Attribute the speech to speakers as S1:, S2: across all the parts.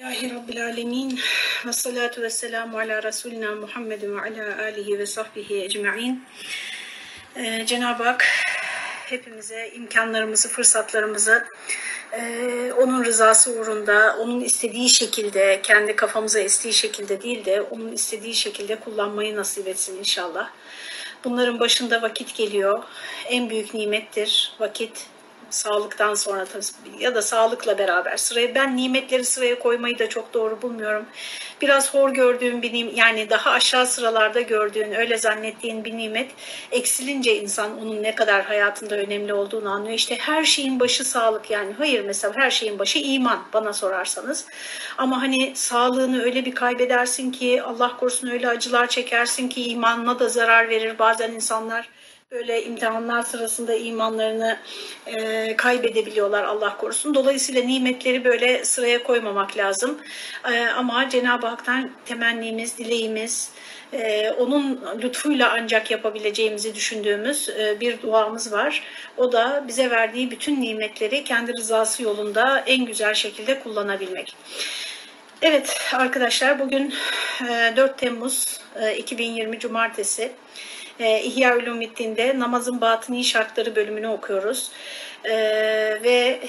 S1: Allahi Rabbil Alemin ve salatu ve selamu ala Resulina Muhammedin ve ala alihi ve sahbihi ecma'in. Ee, Cenab-ı Hak hepimize imkanlarımızı, fırsatlarımızı e, onun rızası uğrunda, onun istediği şekilde, kendi kafamıza estiği şekilde değil de onun istediği şekilde kullanmayı nasip etsin inşallah. Bunların başında vakit geliyor. En büyük nimettir vakit sağlıktan sonra ya da sağlıkla beraber sıraya ben nimetleri sıraya koymayı da çok doğru bulmuyorum. Biraz hor gördüğüm bir nimet yani daha aşağı sıralarda gördüğün öyle zannettiğin bir nimet eksilince insan onun ne kadar hayatında önemli olduğunu anlıyor. İşte her şeyin başı sağlık yani hayır mesela her şeyin başı iman bana sorarsanız. Ama hani sağlığını öyle bir kaybedersin ki Allah korusun öyle acılar çekersin ki imanına da zarar verir bazen insanlar böyle imtihanlar sırasında imanlarını e, kaybedebiliyorlar Allah korusun. Dolayısıyla nimetleri böyle sıraya koymamak lazım. E, ama Cenab-ı Hak'tan temennimiz, dileğimiz, e, onun lütfuyla ancak yapabileceğimizi düşündüğümüz e, bir duamız var. O da bize verdiği bütün nimetleri kendi rızası yolunda en güzel şekilde kullanabilmek. Evet arkadaşlar bugün e, 4 Temmuz e, 2020 Cumartesi e, İhya Ulumiddin'de namazın batıni şartları bölümünü okuyoruz. Ee, ve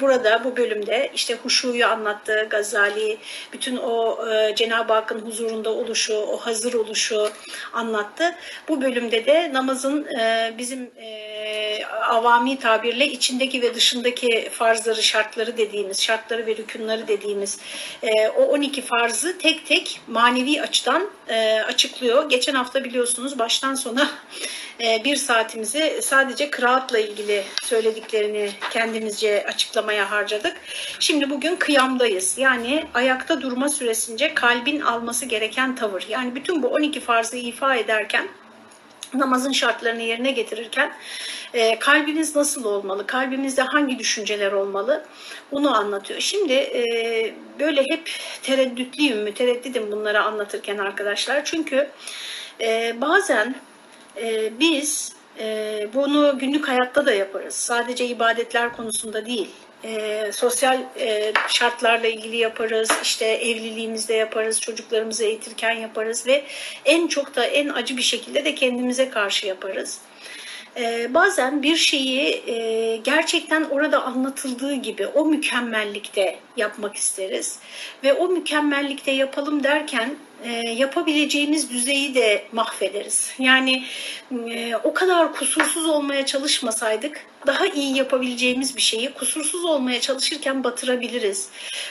S1: burada bu bölümde işte huşuyu anlattı Gazali, bütün o e, Cenab-ı Hakk'ın huzurunda oluşu, o hazır oluşu anlattı. Bu bölümde de namazın e, bizim e, avami tabirle içindeki ve dışındaki farzları, şartları dediğimiz, şartları ve rükünleri dediğimiz e, o 12 farzı tek tek manevi açıdan e, açıklıyor. Geçen hafta biliyorsunuz baştan sona e, bir saatimizi sadece kıraatla ilgili söylediklerini kendimizce açıklamaya harcadık. Şimdi bugün kıyamdayız. Yani ayakta durma süresince kalbin alması gereken tavır. Yani bütün bu 12 farzı ifa ederken namazın şartlarını yerine getirirken e, kalbiniz nasıl olmalı, kalbimizde hangi düşünceler olmalı bunu anlatıyor. Şimdi e, böyle hep tereddütlüyüm, mütereddidim bunları anlatırken arkadaşlar. Çünkü e, bazen e, biz e, bunu günlük hayatta da yaparız. Sadece ibadetler konusunda değil. E, sosyal e, şartlarla ilgili yaparız, işte evliliğimizde yaparız, çocuklarımızı eğitirken yaparız ve en çok da en acı bir şekilde de kendimize karşı yaparız. Ee, bazen bir şeyi e, gerçekten orada anlatıldığı gibi o mükemmellikte yapmak isteriz ve o mükemmellikte yapalım derken e, yapabileceğimiz düzeyi de mahvederiz. Yani e, o kadar kusursuz olmaya çalışmasaydık daha iyi yapabileceğimiz bir şeyi kusursuz olmaya çalışırken batırabiliriz.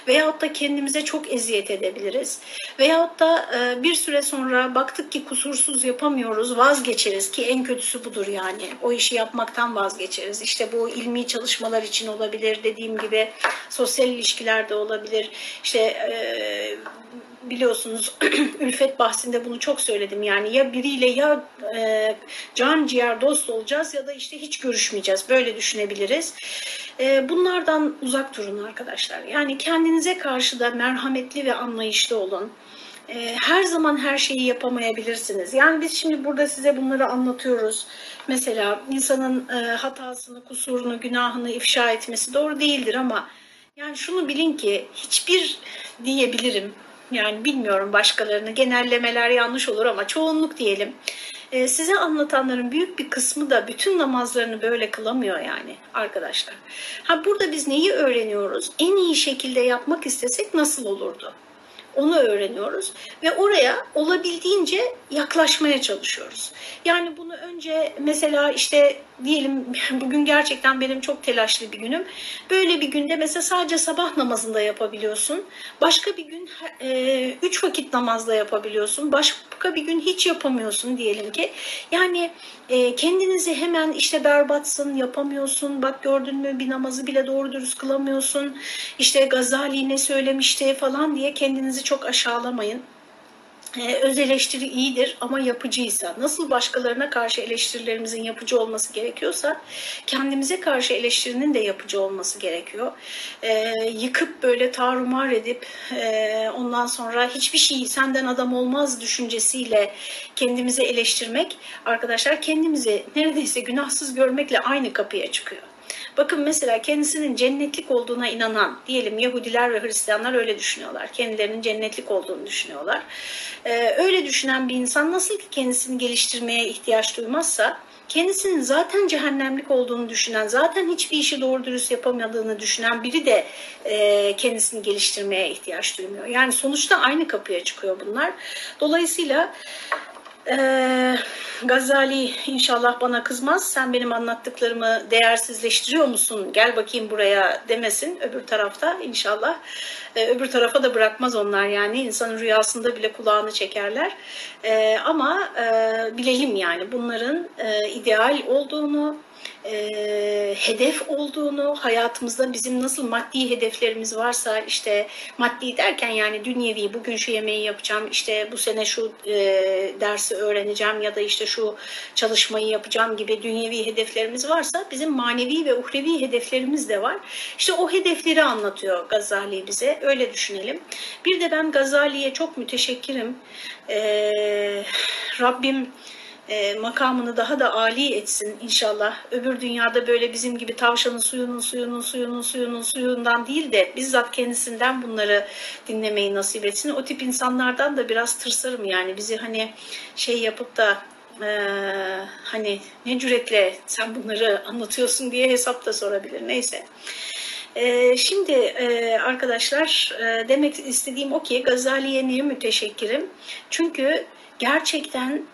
S1: Veyahut da kendimize çok eziyet edebiliriz. Veyahut da e, bir süre sonra baktık ki kusursuz yapamıyoruz vazgeçeriz ki en kötüsü budur yani. O işi yapmaktan vazgeçeriz. İşte bu ilmi çalışmalar için olabilir dediğim gibi sosyal ilişkilerde olabilir. İşte biliyorsunuz ülfet bahsinde bunu çok söyledim yani ya biriyle ya e, can ciğer dost olacağız ya da işte hiç görüşmeyeceğiz böyle düşünebiliriz. E, bunlardan uzak durun arkadaşlar yani kendinize karşı da merhametli ve anlayışlı olun. E, her zaman her şeyi yapamayabilirsiniz. Yani biz şimdi burada size bunları anlatıyoruz. Mesela insanın e, hatasını, kusurunu, günahını ifşa etmesi doğru değildir ama yani şunu bilin ki hiçbir diyebilirim yani bilmiyorum başkalarını genellemeler yanlış olur ama çoğunluk diyelim. Ee, size anlatanların büyük bir kısmı da bütün namazlarını böyle kılamıyor yani arkadaşlar. Ha burada biz neyi öğreniyoruz? En iyi şekilde yapmak istesek nasıl olurdu? Onu öğreniyoruz ve oraya olabildiğince yaklaşmaya çalışıyoruz. Yani bunu önce mesela işte diyelim bugün gerçekten benim çok telaşlı bir günüm. Böyle bir günde mesela sadece sabah namazında yapabiliyorsun. Başka bir gün e, üç vakit namazda yapabiliyorsun. Başka bir gün hiç yapamıyorsun diyelim ki. Yani e, kendinizi hemen işte berbatsın, yapamıyorsun. Bak gördün mü bir namazı bile doğru dürüst kılamıyorsun. İşte Gazali ne söylemişti falan diye kendinizi çok aşağılamayın. Ee, öz eleştiri iyidir ama yapıcıysa, nasıl başkalarına karşı eleştirilerimizin yapıcı olması gerekiyorsa, kendimize karşı eleştirinin de yapıcı olması gerekiyor. Ee, yıkıp böyle tarumar edip e, ondan sonra hiçbir şey senden adam olmaz düşüncesiyle kendimizi eleştirmek, arkadaşlar kendimizi neredeyse günahsız görmekle aynı kapıya çıkıyor. Bakın mesela kendisinin cennetlik olduğuna inanan, diyelim Yahudiler ve Hristiyanlar öyle düşünüyorlar. Kendilerinin cennetlik olduğunu düşünüyorlar. Ee, öyle düşünen bir insan nasıl ki kendisini geliştirmeye ihtiyaç duymazsa, kendisinin zaten cehennemlik olduğunu düşünen, zaten hiçbir işi doğru dürüst yapamadığını düşünen biri de e, kendisini geliştirmeye ihtiyaç duymuyor. Yani sonuçta aynı kapıya çıkıyor bunlar. Dolayısıyla ee, Gazali inşallah bana kızmaz. Sen benim anlattıklarımı değersizleştiriyor musun? Gel bakayım buraya demesin öbür tarafta inşallah. Ee, öbür tarafa da bırakmaz onlar yani. insanın rüyasında bile kulağını çekerler. Ee, ama e, bilelim yani bunların e, ideal olduğunu, e, hedef olduğunu, hayatımızda bizim nasıl maddi hedeflerimiz varsa işte maddi derken yani dünyevi bugün şu yemeği yapacağım, işte bu sene şu e, dersi öğreneceğim ya da işte şu çalışmayı yapacağım gibi dünyevi hedeflerimiz varsa bizim manevi ve uhrevi hedeflerimiz de var. İşte o hedefleri anlatıyor Gazali bize. Öyle düşünelim. Bir de ben Gazali'ye çok müteşekkirim. E, Rabbim e, makamını daha da âli etsin inşallah. Öbür dünyada böyle bizim gibi tavşanın suyunun suyunun suyunun suyunun suyundan değil de bizzat kendisinden bunları dinlemeyi nasip etsin. O tip insanlardan da biraz tırsarım yani bizi hani şey yapıp da e, hani ne cüretle sen bunları anlatıyorsun diye hesap da sorabilir. Neyse. E, şimdi e, arkadaşlar e, demek istediğim o ki Gazali'ye niye müteşekkirim? Çünkü gerçekten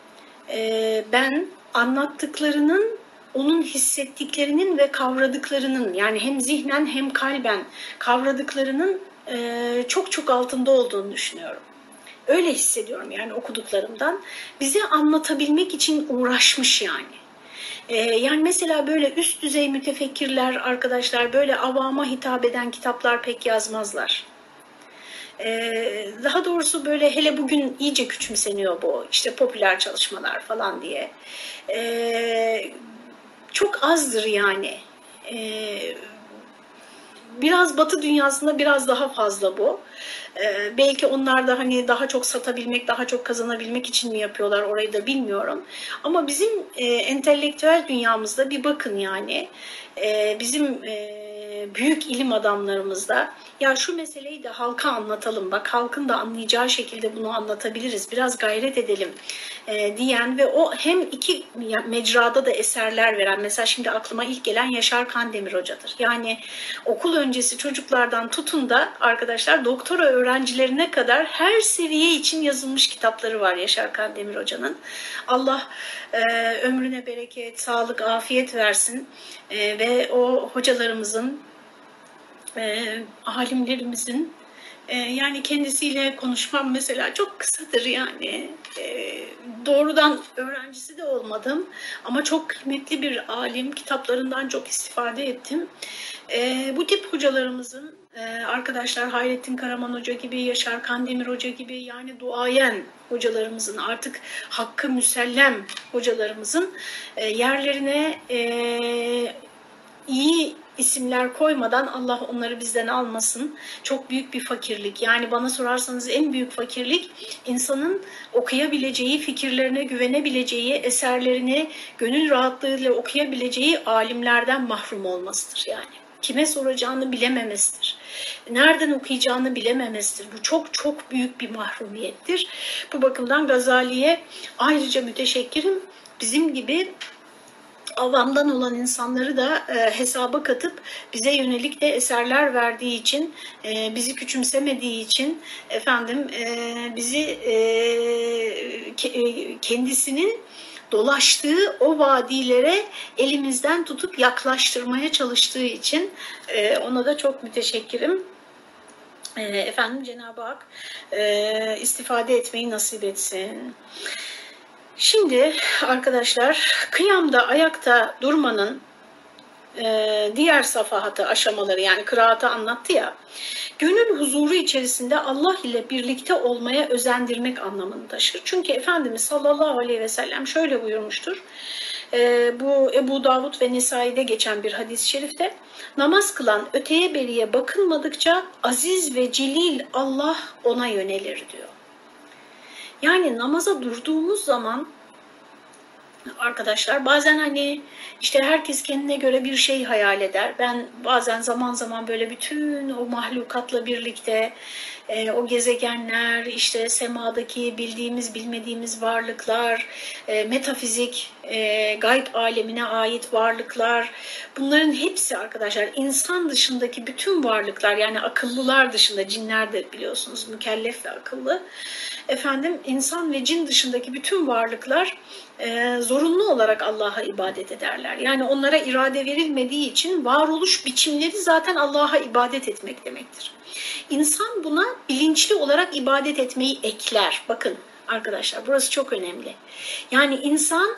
S1: e, ben anlattıklarının onun hissettiklerinin ve kavradıklarının yani hem zihnen hem kalben kavradıklarının e, çok çok altında olduğunu düşünüyorum. Öyle hissediyorum yani okuduklarımdan. Bize anlatabilmek için uğraşmış yani. Ee, yani mesela böyle üst düzey mütefekkirler arkadaşlar böyle avama hitap eden kitaplar pek yazmazlar. Ee, daha doğrusu böyle hele bugün iyice küçümseniyor bu işte popüler çalışmalar falan diye. Ee, çok azdır yani. Ee, biraz batı dünyasında biraz daha fazla bu. Belki onlar da hani daha çok satabilmek, daha çok kazanabilmek için mi yapıyorlar orayı da bilmiyorum. Ama bizim e, entelektüel dünyamızda bir bakın yani e, bizim büyük ilim adamlarımızda ya şu meseleyi de halka anlatalım bak halkın da anlayacağı şekilde bunu anlatabiliriz biraz gayret edelim e, diyen ve o hem iki mecrada da eserler veren mesela şimdi aklıma ilk gelen Yaşar Kandemir hocadır. Yani okul öncesi çocuklardan tutun da arkadaşlar doktora öğrencilerine kadar her seviye için yazılmış kitapları var Yaşar Kandemir hocanın. Allah e, ömrüne bereket, sağlık, afiyet versin e, ve o hocalarımızın e, alimlerimizin e, yani kendisiyle konuşmam mesela çok kısadır yani e, doğrudan öğrencisi de olmadım ama çok kıymetli bir alim kitaplarından çok istifade ettim. E, bu tip hocalarımızın e, arkadaşlar Hayrettin Karaman Hoca gibi, Yaşar Kandemir Hoca gibi yani duayen hocalarımızın artık hakkı müsellem hocalarımızın e, yerlerine e, iyi isimler koymadan Allah onları bizden almasın. Çok büyük bir fakirlik. Yani bana sorarsanız en büyük fakirlik insanın okuyabileceği, fikirlerine güvenebileceği, eserlerini gönül rahatlığıyla okuyabileceği alimlerden mahrum olmasıdır yani. Kime soracağını bilememesidir. Nereden okuyacağını bilememesidir. Bu çok çok büyük bir mahrumiyettir. Bu bakımdan Gazali'ye ayrıca müteşekkirim. Bizim gibi avamdan olan insanları da e, hesaba katıp bize yönelik de eserler verdiği için, e, bizi küçümsemediği için efendim e, bizi e, ke, e, kendisinin dolaştığı o vadilere elimizden tutup yaklaştırmaya çalıştığı için e, ona da çok müteşekkirim. E, efendim Cenab-ı Hak e, istifade etmeyi nasip etsin. Şimdi arkadaşlar kıyamda ayakta durmanın e, diğer safahatı aşamaları yani kıraatı anlattı ya gönül huzuru içerisinde Allah ile birlikte olmaya özendirmek anlamını taşır. Çünkü Efendimiz sallallahu aleyhi ve sellem şöyle buyurmuştur. E, bu Ebu Davud ve Nisai'de geçen bir hadis-i şerifte namaz kılan öteye beriye bakılmadıkça aziz ve celil Allah ona yönelir diyor. Yani namaza durduğumuz zaman arkadaşlar. Bazen hani işte herkes kendine göre bir şey hayal eder. Ben bazen zaman zaman böyle bütün o mahlukatla birlikte e, o gezegenler, işte semadaki bildiğimiz bilmediğimiz varlıklar, e, metafizik, e, gayb alemine ait varlıklar, bunların hepsi arkadaşlar insan dışındaki bütün varlıklar yani akıllılar dışında cinler de biliyorsunuz mükellef ve akıllı. Efendim insan ve cin dışındaki bütün varlıklar e, zorunlu olarak Allah'a ibadet ederler. Yani onlara irade verilmediği için varoluş biçimleri zaten Allah'a ibadet etmek demektir. İnsan buna bilinçli olarak ibadet etmeyi ekler. Bakın arkadaşlar burası çok önemli. Yani insan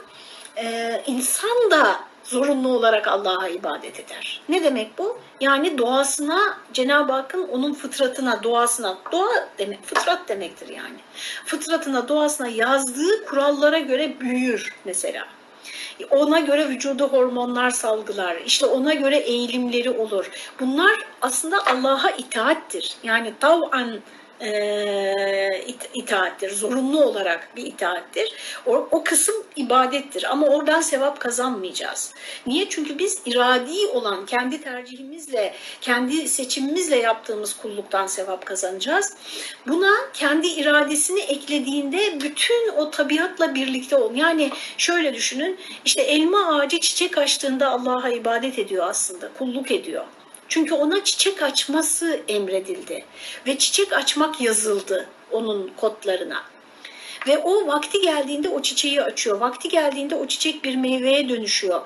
S1: e, insan da zorunlu olarak Allah'a ibadet eder. Ne demek bu? Yani doğasına Cenab-ı Hakk'ın onun fıtratına, doğasına, doğa demek, fıtrat demektir yani. Fıtratına, doğasına yazdığı kurallara göre büyür mesela. Ona göre vücudu hormonlar salgılar, işte ona göre eğilimleri olur. Bunlar aslında Allah'a itaattir. Yani tav'an e, itaattir, zorunlu olarak bir itaattir. O, o kısım ibadettir ama oradan sevap kazanmayacağız. Niye? Çünkü biz iradi olan kendi tercihimizle, kendi seçimimizle yaptığımız kulluktan sevap kazanacağız. Buna kendi iradesini eklediğinde bütün o tabiatla birlikte ol. Yani şöyle düşünün, işte elma ağacı çiçek açtığında Allah'a ibadet ediyor aslında, kulluk ediyor. Çünkü ona çiçek açması emredildi ve çiçek açmak yazıldı onun kodlarına. Ve o vakti geldiğinde o çiçeği açıyor. Vakti geldiğinde o çiçek bir meyveye dönüşüyor.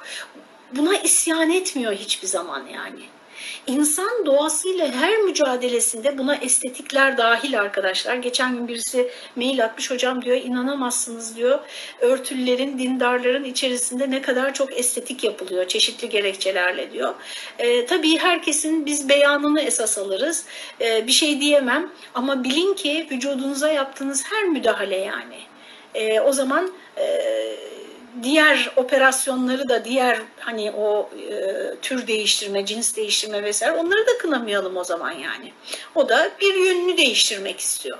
S1: Buna isyan etmiyor hiçbir zaman yani. İnsan doğasıyla her mücadelesinde buna estetikler dahil arkadaşlar. Geçen gün birisi mail atmış hocam diyor inanamazsınız diyor. Örtüllerin, dindarların içerisinde ne kadar çok estetik yapılıyor çeşitli gerekçelerle diyor. E, tabii herkesin biz beyanını esas alırız. E, bir şey diyemem ama bilin ki vücudunuza yaptığınız her müdahale yani. E, o zaman e, diğer operasyonları da diğer hani o e, tür değiştirme, cins değiştirme vesaire onları da kınamayalım o zaman yani. O da bir yönünü değiştirmek istiyor.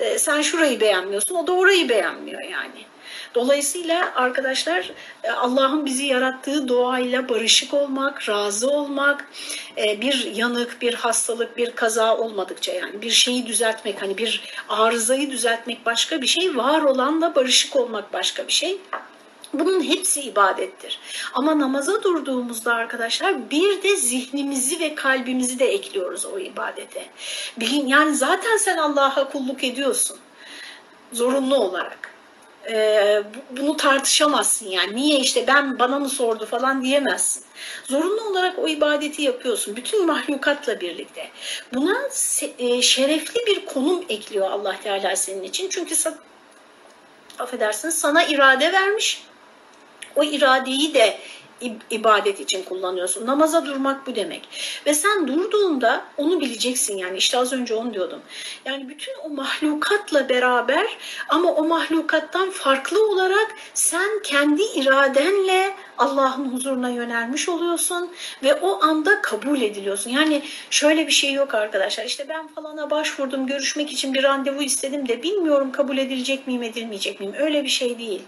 S1: E, sen şurayı beğenmiyorsun, o da orayı beğenmiyor yani. Dolayısıyla arkadaşlar e, Allah'ın bizi yarattığı doğayla barışık olmak, razı olmak, e, bir yanık, bir hastalık, bir kaza olmadıkça yani bir şeyi düzeltmek, hani bir arızayı düzeltmek başka bir şey, var olanla barışık olmak başka bir şey. Bunun hepsi ibadettir. Ama namaza durduğumuzda arkadaşlar bir de zihnimizi ve kalbimizi de ekliyoruz o ibadete. Bilin yani zaten sen Allah'a kulluk ediyorsun. Zorunlu olarak. Ee, bunu tartışamazsın yani. Niye işte ben bana mı sordu falan diyemezsin. Zorunlu olarak o ibadeti yapıyorsun. Bütün mahlukatla birlikte. Buna e, şerefli bir konum ekliyor Allah Teala senin için. Çünkü affedersiniz sana irade vermiş o iradeyi de ibadet için kullanıyorsun. Namaza durmak bu demek. Ve sen durduğunda onu bileceksin yani işte az önce onu diyordum. Yani bütün o mahlukatla beraber ama o mahlukattan farklı olarak sen kendi iradenle Allah'ın huzuruna yönelmiş oluyorsun ve o anda kabul ediliyorsun. Yani şöyle bir şey yok arkadaşlar. İşte ben falana başvurdum, görüşmek için bir randevu istedim de bilmiyorum kabul edilecek miyim, edilmeyecek miyim? Öyle bir şey değil.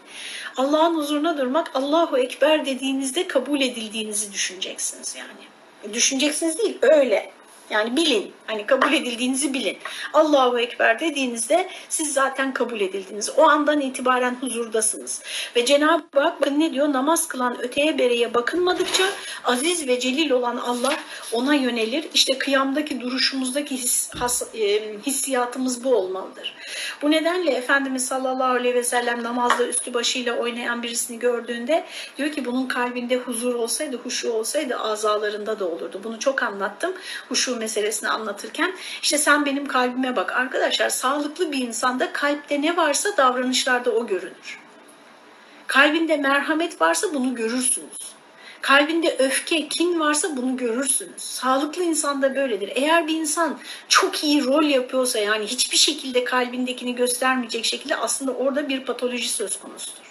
S1: Allah'ın huzuruna durmak, Allahu Ekber dediğinizde kabul edildiğinizi düşüneceksiniz yani. Düşüneceksiniz değil, öyle. Yani bilin, hani kabul edildiğinizi bilin. Allahu Ekber dediğinizde siz zaten kabul edildiniz. O andan itibaren huzurdasınız. Ve Cenab-ı Hak bakın ne diyor? Namaz kılan öteye bereye bakınmadıkça aziz ve celil olan Allah ona yönelir. İşte kıyamdaki duruşumuzdaki his, has, e, hissiyatımız bu olmalıdır. Bu nedenle Efendimiz sallallahu aleyhi ve sellem namazda üstü başıyla oynayan birisini gördüğünde diyor ki bunun kalbinde huzur olsaydı, huşu olsaydı azalarında da olurdu. Bunu çok anlattım. Huşu meselesini anlatırken işte sen benim kalbime bak. Arkadaşlar sağlıklı bir insanda kalpte ne varsa davranışlarda o görünür. Kalbinde merhamet varsa bunu görürsünüz. Kalbinde öfke, kin varsa bunu görürsünüz. Sağlıklı insan da böyledir. Eğer bir insan çok iyi rol yapıyorsa yani hiçbir şekilde kalbindekini göstermeyecek şekilde aslında orada bir patoloji söz konusudur.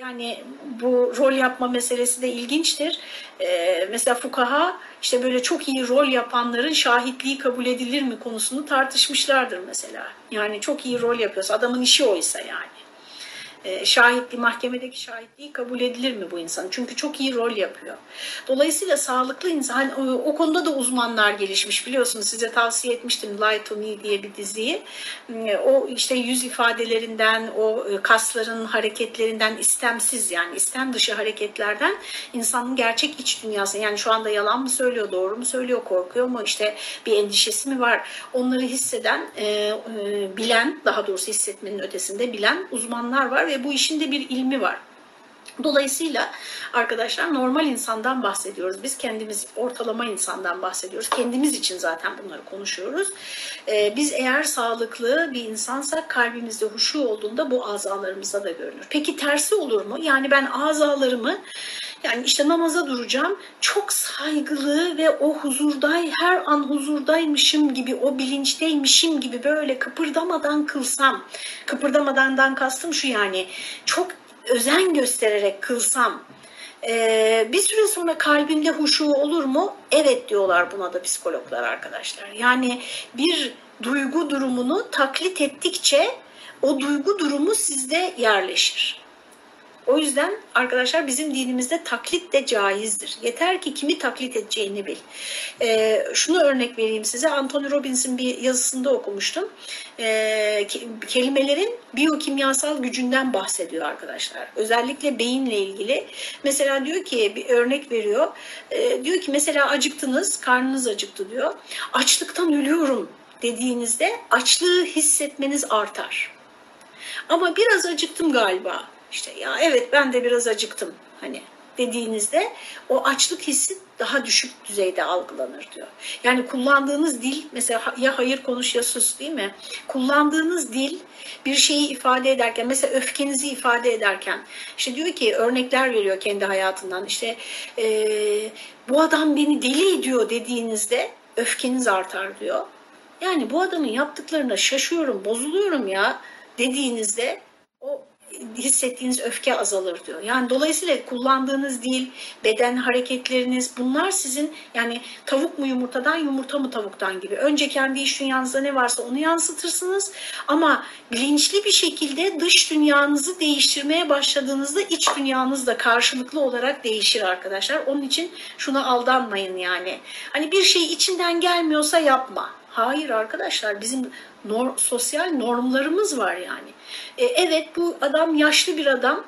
S1: Yani bu rol yapma meselesi de ilginçtir. Ee, mesela fukaha işte böyle çok iyi rol yapanların şahitliği kabul edilir mi konusunu tartışmışlardır mesela. Yani çok iyi rol yapıyorsa adamın işi oysa yani. E, şahitliği, mahkemedeki şahitliği kabul edilir mi bu insan? Çünkü çok iyi rol yapıyor. Dolayısıyla sağlıklı insan, hani o, o konuda da uzmanlar gelişmiş biliyorsunuz size tavsiye etmiştim Lie to Me diye bir diziyi. E, o işte yüz ifadelerinden, o e, kasların hareketlerinden istemsiz yani istem dışı hareketlerden insanın gerçek iç dünyası yani şu anda yalan mı söylüyor, doğru mu söylüyor, korkuyor mu, işte bir endişesi mi var onları hisseden, bilen daha doğrusu hissetmenin ötesinde bilen uzmanlar var ve bu işin de bir ilmi var. Dolayısıyla arkadaşlar normal insandan bahsediyoruz. Biz kendimiz ortalama insandan bahsediyoruz. Kendimiz için zaten bunları konuşuyoruz. Ee, biz eğer sağlıklı bir insansak kalbimizde huşu olduğunda bu azalarımızda da görünür. Peki tersi olur mu? Yani ben azalarımı yani işte namaza duracağım. Çok saygılı ve o huzurday, her an huzurdaymışım gibi, o bilinçteymişim gibi böyle kıpırdamadan kılsam. Kıpırdamadandan kastım şu yani. Çok özen göstererek kılsam ee, bir süre sonra kalbimde huşu olur mu? Evet diyorlar buna da psikologlar arkadaşlar. Yani bir duygu durumunu taklit ettikçe o duygu durumu sizde yerleşir. O yüzden arkadaşlar bizim dinimizde taklit de caizdir. Yeter ki kimi taklit edeceğini bil. Ee, şunu örnek vereyim size. Anthony Robbins'in bir yazısında okumuştum. Ee, kelimelerin biyokimyasal gücünden bahsediyor arkadaşlar. Özellikle beyinle ilgili. Mesela diyor ki bir örnek veriyor. Ee, diyor ki mesela acıktınız, karnınız acıktı diyor. Açlıktan ölüyorum dediğinizde açlığı hissetmeniz artar. Ama biraz acıktım galiba işte ya evet ben de biraz acıktım hani dediğinizde o açlık hissi daha düşük düzeyde algılanır diyor. Yani kullandığınız dil mesela ya hayır konuş ya sus değil mi? Kullandığınız dil bir şeyi ifade ederken mesela öfkenizi ifade ederken işte diyor ki örnekler veriyor kendi hayatından işte e, bu adam beni deli ediyor dediğinizde öfkeniz artar diyor. Yani bu adamın yaptıklarına şaşıyorum, bozuluyorum ya dediğinizde o hissettiğiniz öfke azalır diyor. Yani dolayısıyla kullandığınız dil, beden hareketleriniz bunlar sizin yani tavuk mu yumurtadan yumurta mı tavuktan gibi. Önce kendi iç dünyanızda ne varsa onu yansıtırsınız ama bilinçli bir şekilde dış dünyanızı değiştirmeye başladığınızda iç dünyanız da karşılıklı olarak değişir arkadaşlar. Onun için şuna aldanmayın yani. Hani bir şey içinden gelmiyorsa yapma. Hayır arkadaşlar bizim nor sosyal normlarımız var yani. E, evet bu adam yaşlı bir adam,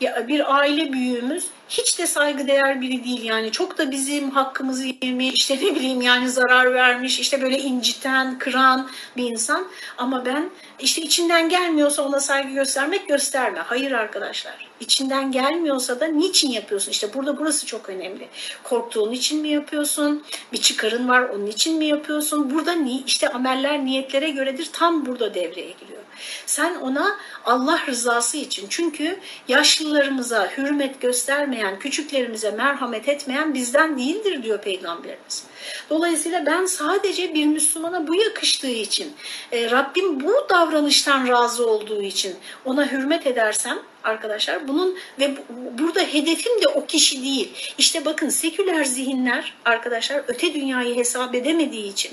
S1: ya bir aile büyüğümüz. Hiç de saygıdeğer biri değil yani. Çok da bizim hakkımızı yemiş işte ne bileyim yani zarar vermiş işte böyle inciten kıran bir insan. Ama ben işte içinden gelmiyorsa ona saygı göstermek gösterme. Hayır arkadaşlar içinden gelmiyorsa da niçin yapıyorsun? İşte burada burası çok önemli. Korktuğun için mi yapıyorsun? Bir çıkarın var onun için mi yapıyorsun? Burada ni işte ameller niyetlere göredir tam burada devreye giriyor. Sen ona Allah rızası için çünkü yaşlılarımıza hürmet göstermeyen, küçüklerimize merhamet etmeyen bizden değildir diyor Peygamberimiz. Dolayısıyla ben sadece bir Müslümana bu yakıştığı için, e, Rabbim bu davranıştan razı olduğu için ona hürmet edersem arkadaşlar bunun ve burada hedefim de o kişi değil. İşte bakın seküler zihinler arkadaşlar öte dünyayı hesap edemediği için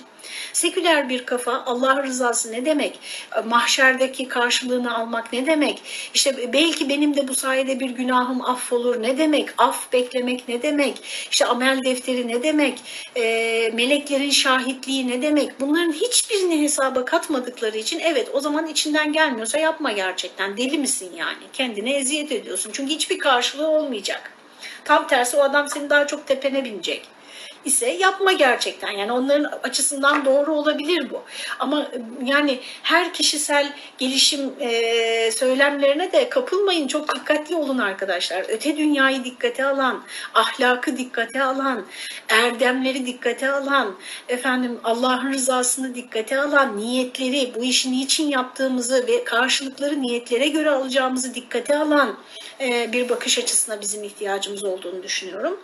S1: seküler bir kafa Allah rızası ne demek? Mahşerdeki karşılığını almak ne demek? İşte belki benim de bu sayede bir günahım affolur ne demek? Af beklemek ne demek? İşte amel defteri ne demek? E, meleklerin şahitliği ne demek? Bunların hiçbirini hesaba katmadıkları için evet o zaman içinden gelmiyorsa yapma gerçekten. Deli misin yani? Kendine eziyet ediyorsun. Çünkü hiçbir karşılığı olmayacak. Tam tersi o adam seni daha çok tepene binecek ise yapma gerçekten. Yani onların açısından doğru olabilir bu. Ama yani her kişisel gelişim e, söylemlerine de kapılmayın. Çok dikkatli olun arkadaşlar. Öte dünyayı dikkate alan, ahlakı dikkate alan, erdemleri dikkate alan, efendim Allah'ın rızasını dikkate alan, niyetleri, bu işi niçin yaptığımızı ve karşılıkları niyetlere göre alacağımızı dikkate alan e, bir bakış açısına bizim ihtiyacımız olduğunu düşünüyorum.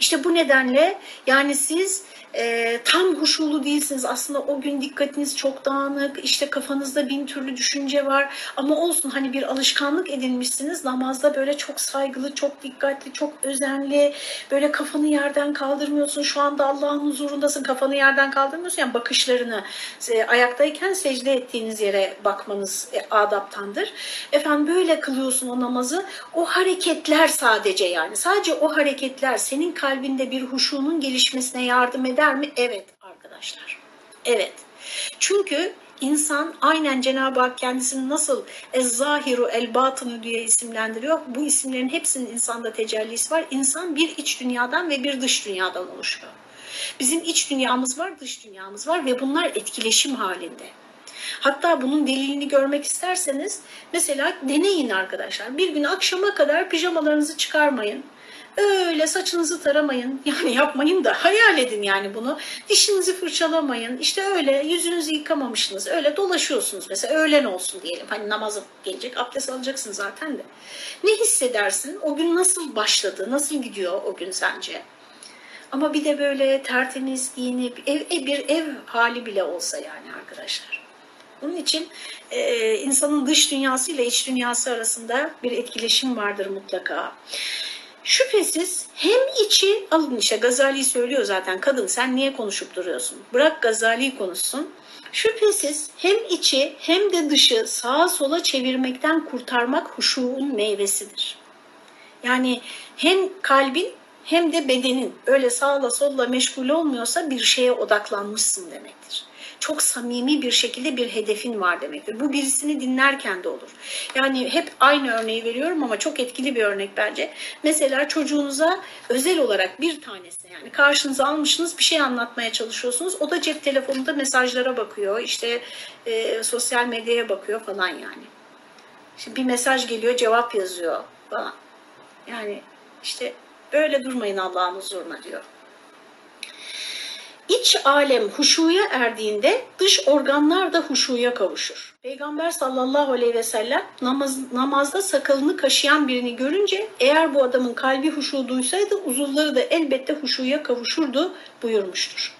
S1: İşte bu nedenle yani siz e, tam huşulu değilsiniz. Aslında o gün dikkatiniz çok dağınık, işte kafanızda bin türlü düşünce var. Ama olsun hani bir alışkanlık edinmişsiniz. Namazda böyle çok saygılı, çok dikkatli, çok özenli. Böyle kafanı yerden kaldırmıyorsun. Şu anda Allah'ın huzurundasın. Kafanı yerden kaldırmıyorsun. Yani bakışlarını e, ayaktayken secde ettiğiniz yere bakmanız e, adaptandır. Efendim böyle kılıyorsun o namazı. O hareketler sadece yani. Sadece o hareketler senin kalbinde bir huşunun gelişmesine yardım eder mi? Evet arkadaşlar. Evet. Çünkü insan aynen Cenab-ı Hak kendisini nasıl Ez-Zahiru El-Batını diye isimlendiriyor. Bu isimlerin hepsinin insanda tecellisi var. İnsan bir iç dünyadan ve bir dış dünyadan oluşuyor. Bizim iç dünyamız var, dış dünyamız var ve bunlar etkileşim halinde. Hatta bunun delilini görmek isterseniz mesela deneyin arkadaşlar. Bir gün akşama kadar pijamalarınızı çıkarmayın. Öyle saçınızı taramayın. Yani yapmayın da hayal edin yani bunu. Dişinizi fırçalamayın. İşte öyle yüzünüzü yıkamamışsınız. Öyle dolaşıyorsunuz mesela öğlen olsun diyelim. Hani namazı gelecek abdest alacaksın zaten de. Ne hissedersin? O gün nasıl başladı? Nasıl gidiyor o gün sence? Ama bir de böyle tertemiz giyinip ev, ev bir ev hali bile olsa yani arkadaşlar. Bunun için e, insanın dış dünyası ile iç dünyası arasında bir etkileşim vardır mutlaka. Şüphesiz hem içi alın işte Gazali söylüyor zaten kadın sen niye konuşup duruyorsun? Bırak Gazali konuşsun. Şüphesiz hem içi hem de dışı sağa sola çevirmekten kurtarmak huşuğun meyvesidir. Yani hem kalbin hem de bedenin öyle sağla solla meşgul olmuyorsa bir şeye odaklanmışsın demektir çok samimi bir şekilde bir hedefin var demektir. Bu birisini dinlerken de olur. Yani hep aynı örneği veriyorum ama çok etkili bir örnek bence. Mesela çocuğunuza özel olarak bir tanesine yani karşınıza almışsınız bir şey anlatmaya çalışıyorsunuz. O da cep telefonunda mesajlara bakıyor. işte e, sosyal medyaya bakıyor falan yani. İşte bir mesaj geliyor cevap yazıyor falan. Yani işte böyle durmayın Allah'ın huzuruna diyor. İç alem huşuya erdiğinde dış organlar da huşuya kavuşur. Peygamber sallallahu aleyhi ve sellem namaz, namazda sakalını kaşıyan birini görünce eğer bu adamın kalbi huşu duysaydı uzuvları da elbette huşuya kavuşurdu buyurmuştur.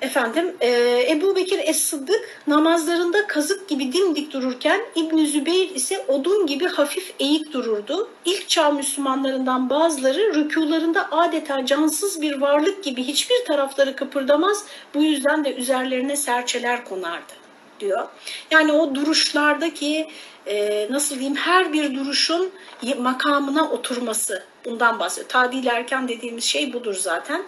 S1: Efendim e, Ebu Bekir Es-Sıddık namazlarında kazık gibi dimdik dururken İbn Zübeyir ise odun gibi hafif eğik dururdu. İlk çağ Müslümanlarından bazıları rükularında adeta cansız bir varlık gibi hiçbir tarafları kıpırdamaz. Bu yüzden de üzerlerine serçeler konardı diyor. Yani o duruşlardaki e, nasıl diyeyim her bir duruşun makamına oturması bundan bahsediyor. Tadil erken dediğimiz şey budur zaten.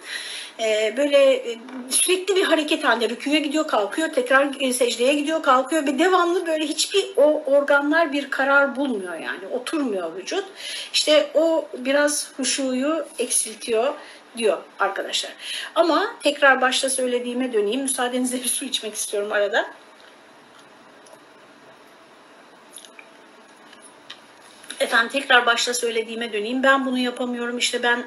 S1: E, böyle e, sürekli bir hareket halinde rüküye gidiyor kalkıyor tekrar e, secdeye gidiyor kalkıyor ve devamlı böyle hiçbir o organlar bir karar bulmuyor yani oturmuyor vücut. İşte o biraz huşuyu eksiltiyor diyor arkadaşlar. Ama tekrar başta söylediğime döneyim. Müsaadenizle bir su içmek istiyorum arada. Efendim tekrar başta söylediğime döneyim. Ben bunu yapamıyorum. İşte ben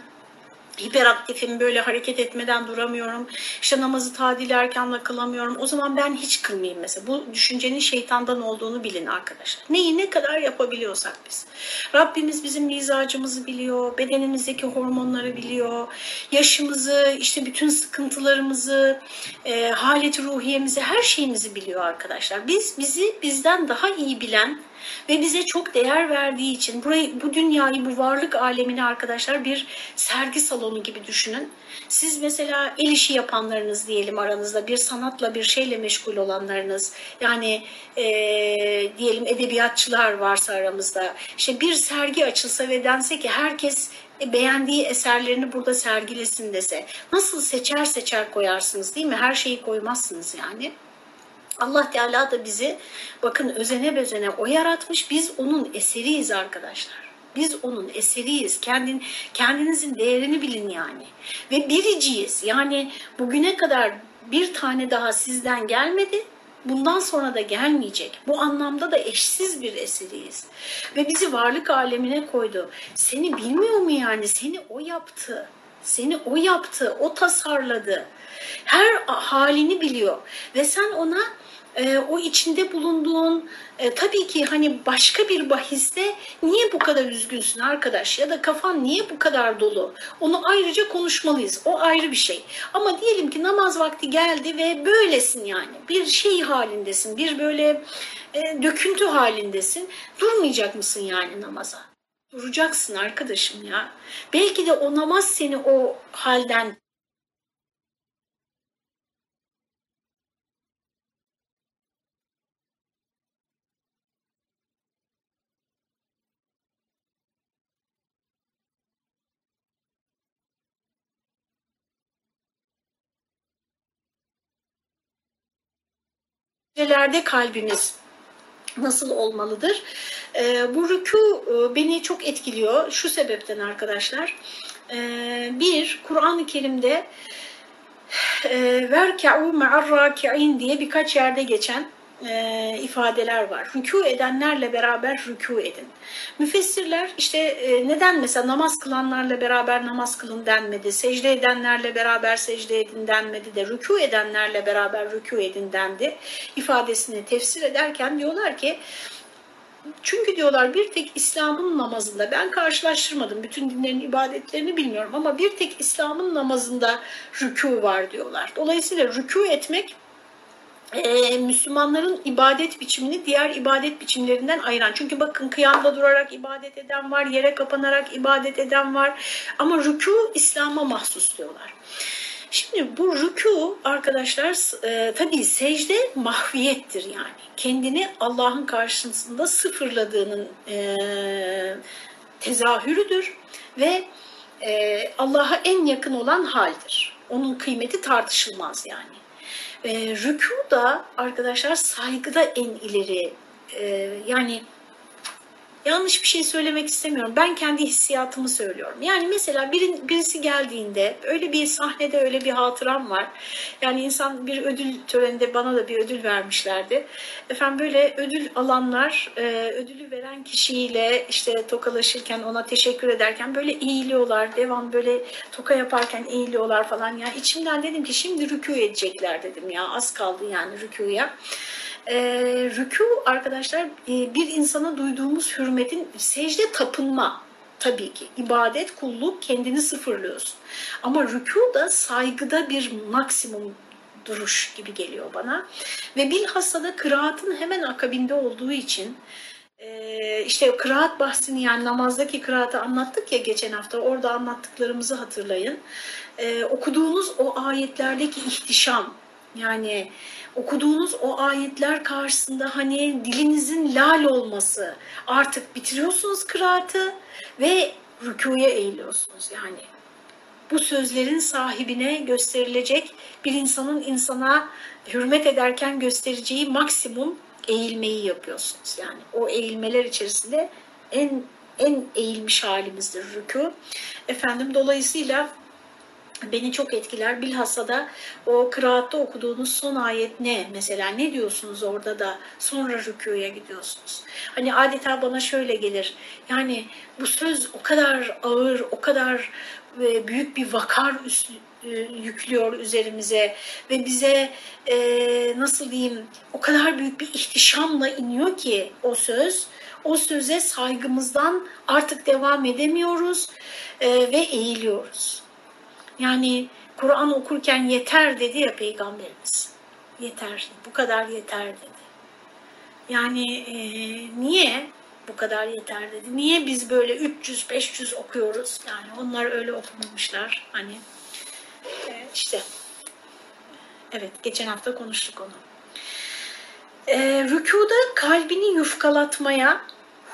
S1: hiperaktifim böyle hareket etmeden duramıyorum. İşte namazı tadil erkenle kılamıyorum. O zaman ben hiç kılmayayım mesela. Bu düşüncenin şeytandan olduğunu bilin arkadaşlar. Neyi ne kadar yapabiliyorsak biz. Rabbimiz bizim mizacımızı biliyor. Bedenimizdeki hormonları biliyor. Yaşımızı, işte bütün sıkıntılarımızı, e, haleti ruhiyemizi, her şeyimizi biliyor arkadaşlar. Biz bizi bizden daha iyi bilen ve bize çok değer verdiği için burayı, bu dünyayı, bu varlık alemini arkadaşlar bir sergi salonu gibi düşünün. Siz mesela el işi yapanlarınız diyelim aranızda bir sanatla bir şeyle meşgul olanlarınız yani e, diyelim edebiyatçılar varsa aramızda işte bir sergi açılsa ve dense ki herkes beğendiği eserlerini burada sergilesin dese nasıl seçer seçer koyarsınız değil mi? Her şeyi koymazsınız yani. Allah Teala da bizi bakın özene bezene o yaratmış. Biz onun eseriyiz arkadaşlar. Biz onun eseriyiz. Kendin, kendinizin değerini bilin yani. Ve biriciyiz. Yani bugüne kadar bir tane daha sizden gelmedi. Bundan sonra da gelmeyecek. Bu anlamda da eşsiz bir eseriyiz. Ve bizi varlık alemine koydu. Seni bilmiyor mu yani? Seni o yaptı. Seni o yaptı, o tasarladı. Her halini biliyor. Ve sen ona e, o içinde bulunduğun e, tabii ki hani başka bir bahiste niye bu kadar üzgünsün arkadaş ya da kafan niye bu kadar dolu? Onu ayrıca konuşmalıyız. O ayrı bir şey. Ama diyelim ki namaz vakti geldi ve böylesin yani. Bir şey halindesin bir böyle e, döküntü halindesin. Durmayacak mısın yani namaza? Duracaksın arkadaşım ya. Belki de o namaz seni o halden Nerelerde kalbimiz nasıl olmalıdır? E, bu rükû e, beni çok etkiliyor. Şu sebepten arkadaşlar. E, bir, Kur'an-ı Kerim'de e, verka'u ma'arraki'in diye birkaç yerde geçen e, ifadeler var. Rükû edenlerle beraber rükû edin. Müfessirler işte e, neden mesela namaz kılanlarla beraber namaz kılın denmedi, secde edenlerle beraber secde edin denmedi de rükû edenlerle beraber rükû edin dendi ifadesini tefsir ederken diyorlar ki çünkü diyorlar bir tek İslam'ın namazında ben karşılaştırmadım bütün dinlerin ibadetlerini bilmiyorum ama bir tek İslam'ın namazında rükû var diyorlar. Dolayısıyla rükû etmek e, Müslümanların ibadet biçimini diğer ibadet biçimlerinden ayıran. Çünkü bakın kıyamda durarak ibadet eden var, yere kapanarak ibadet eden var. Ama rükû İslam'a mahsus diyorlar. Şimdi bu rükû arkadaşlar e, tabii secde mahviyettir yani. Kendini Allah'ın karşısında sıfırladığının e, tezahürüdür ve e, Allah'a en yakın olan haldir. Onun kıymeti tartışılmaz yani. E, rükû da arkadaşlar saygıda en ileri e, yani yanlış bir şey söylemek istemiyorum. Ben kendi hissiyatımı söylüyorum. Yani mesela bir, birisi geldiğinde öyle bir sahnede öyle bir hatıram var. Yani insan bir ödül töreninde bana da bir ödül vermişlerdi. Efendim böyle ödül alanlar e, ödülü veren kişiyle işte tokalaşırken ona teşekkür ederken böyle eğiliyorlar. Devam böyle toka yaparken eğiliyorlar falan. Yani içimden dedim ki şimdi rükû edecekler dedim ya az kaldı yani rükûya. E, rükû arkadaşlar e, bir insana duyduğumuz hürmetin secde tapınma tabii ki. ibadet, kulluk kendini sıfırlıyorsun. Ama rükû da saygıda bir maksimum duruş gibi geliyor bana. Ve bilhassa da kıraatın hemen akabinde olduğu için e, işte kıraat bahsini yani namazdaki kıraatı anlattık ya geçen hafta orada anlattıklarımızı hatırlayın. Ee, okuduğunuz o ayetlerdeki ihtişam yani okuduğunuz o ayetler karşısında hani dilinizin lal olması artık bitiriyorsunuz kıraatı ve rükuya eğiliyorsunuz yani. Bu sözlerin sahibine gösterilecek bir insanın insana hürmet ederken göstereceği maksimum eğilmeyi yapıyorsunuz. Yani o eğilmeler içerisinde en en eğilmiş halimizdir rükû. Efendim dolayısıyla beni çok etkiler. Bilhassa da o kıraatta okuduğunuz son ayet ne? Mesela ne diyorsunuz orada da sonra rükûya gidiyorsunuz. Hani adeta bana şöyle gelir. Yani bu söz o kadar ağır, o kadar e, büyük bir vakar e, yüklüyor üzerimize ve bize e, nasıl diyeyim o kadar büyük bir ihtişamla iniyor ki o söz o söze saygımızdan artık devam edemiyoruz e, ve eğiliyoruz. Yani Kur'an okurken yeter dedi ya Peygamberimiz. Yeter, bu kadar yeter dedi. Yani e, niye bu kadar yeter dedi. Niye biz böyle 300-500 okuyoruz? Yani onlar öyle okumamışlar. Hani e, işte evet geçen hafta konuştuk onu. E, rükuda kalbini yufkalatmaya,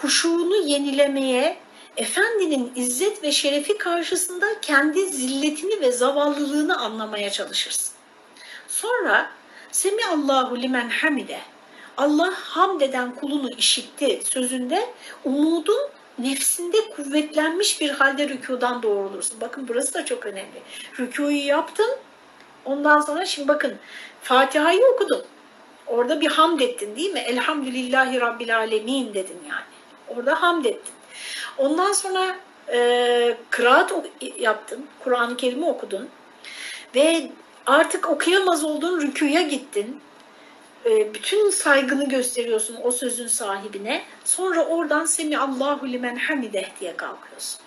S1: huşuğunu yenilemeye efendinin izzet ve şerefi karşısında kendi zilletini ve zavallılığını anlamaya çalışırsın. Sonra Semi Allahu limen hamide Allah hamd eden kulunu işitti sözünde umudun nefsinde kuvvetlenmiş bir halde rükudan doğrulursun. Bakın burası da çok önemli. Rükuyu yaptın ondan sonra şimdi bakın Fatiha'yı okudun. Orada bir hamd ettin değil mi? Elhamdülillahi Rabbil Alemin dedin yani. Orada hamd ettin. Ondan sonra e, kıraat yaptın, Kur'an-ı Kerim'i okudun ve artık okuyamaz olduğun rüküye gittin. e, bütün saygını gösteriyorsun o sözün sahibine. Sonra oradan semi Allahu limen hamideh diye kalkıyorsun.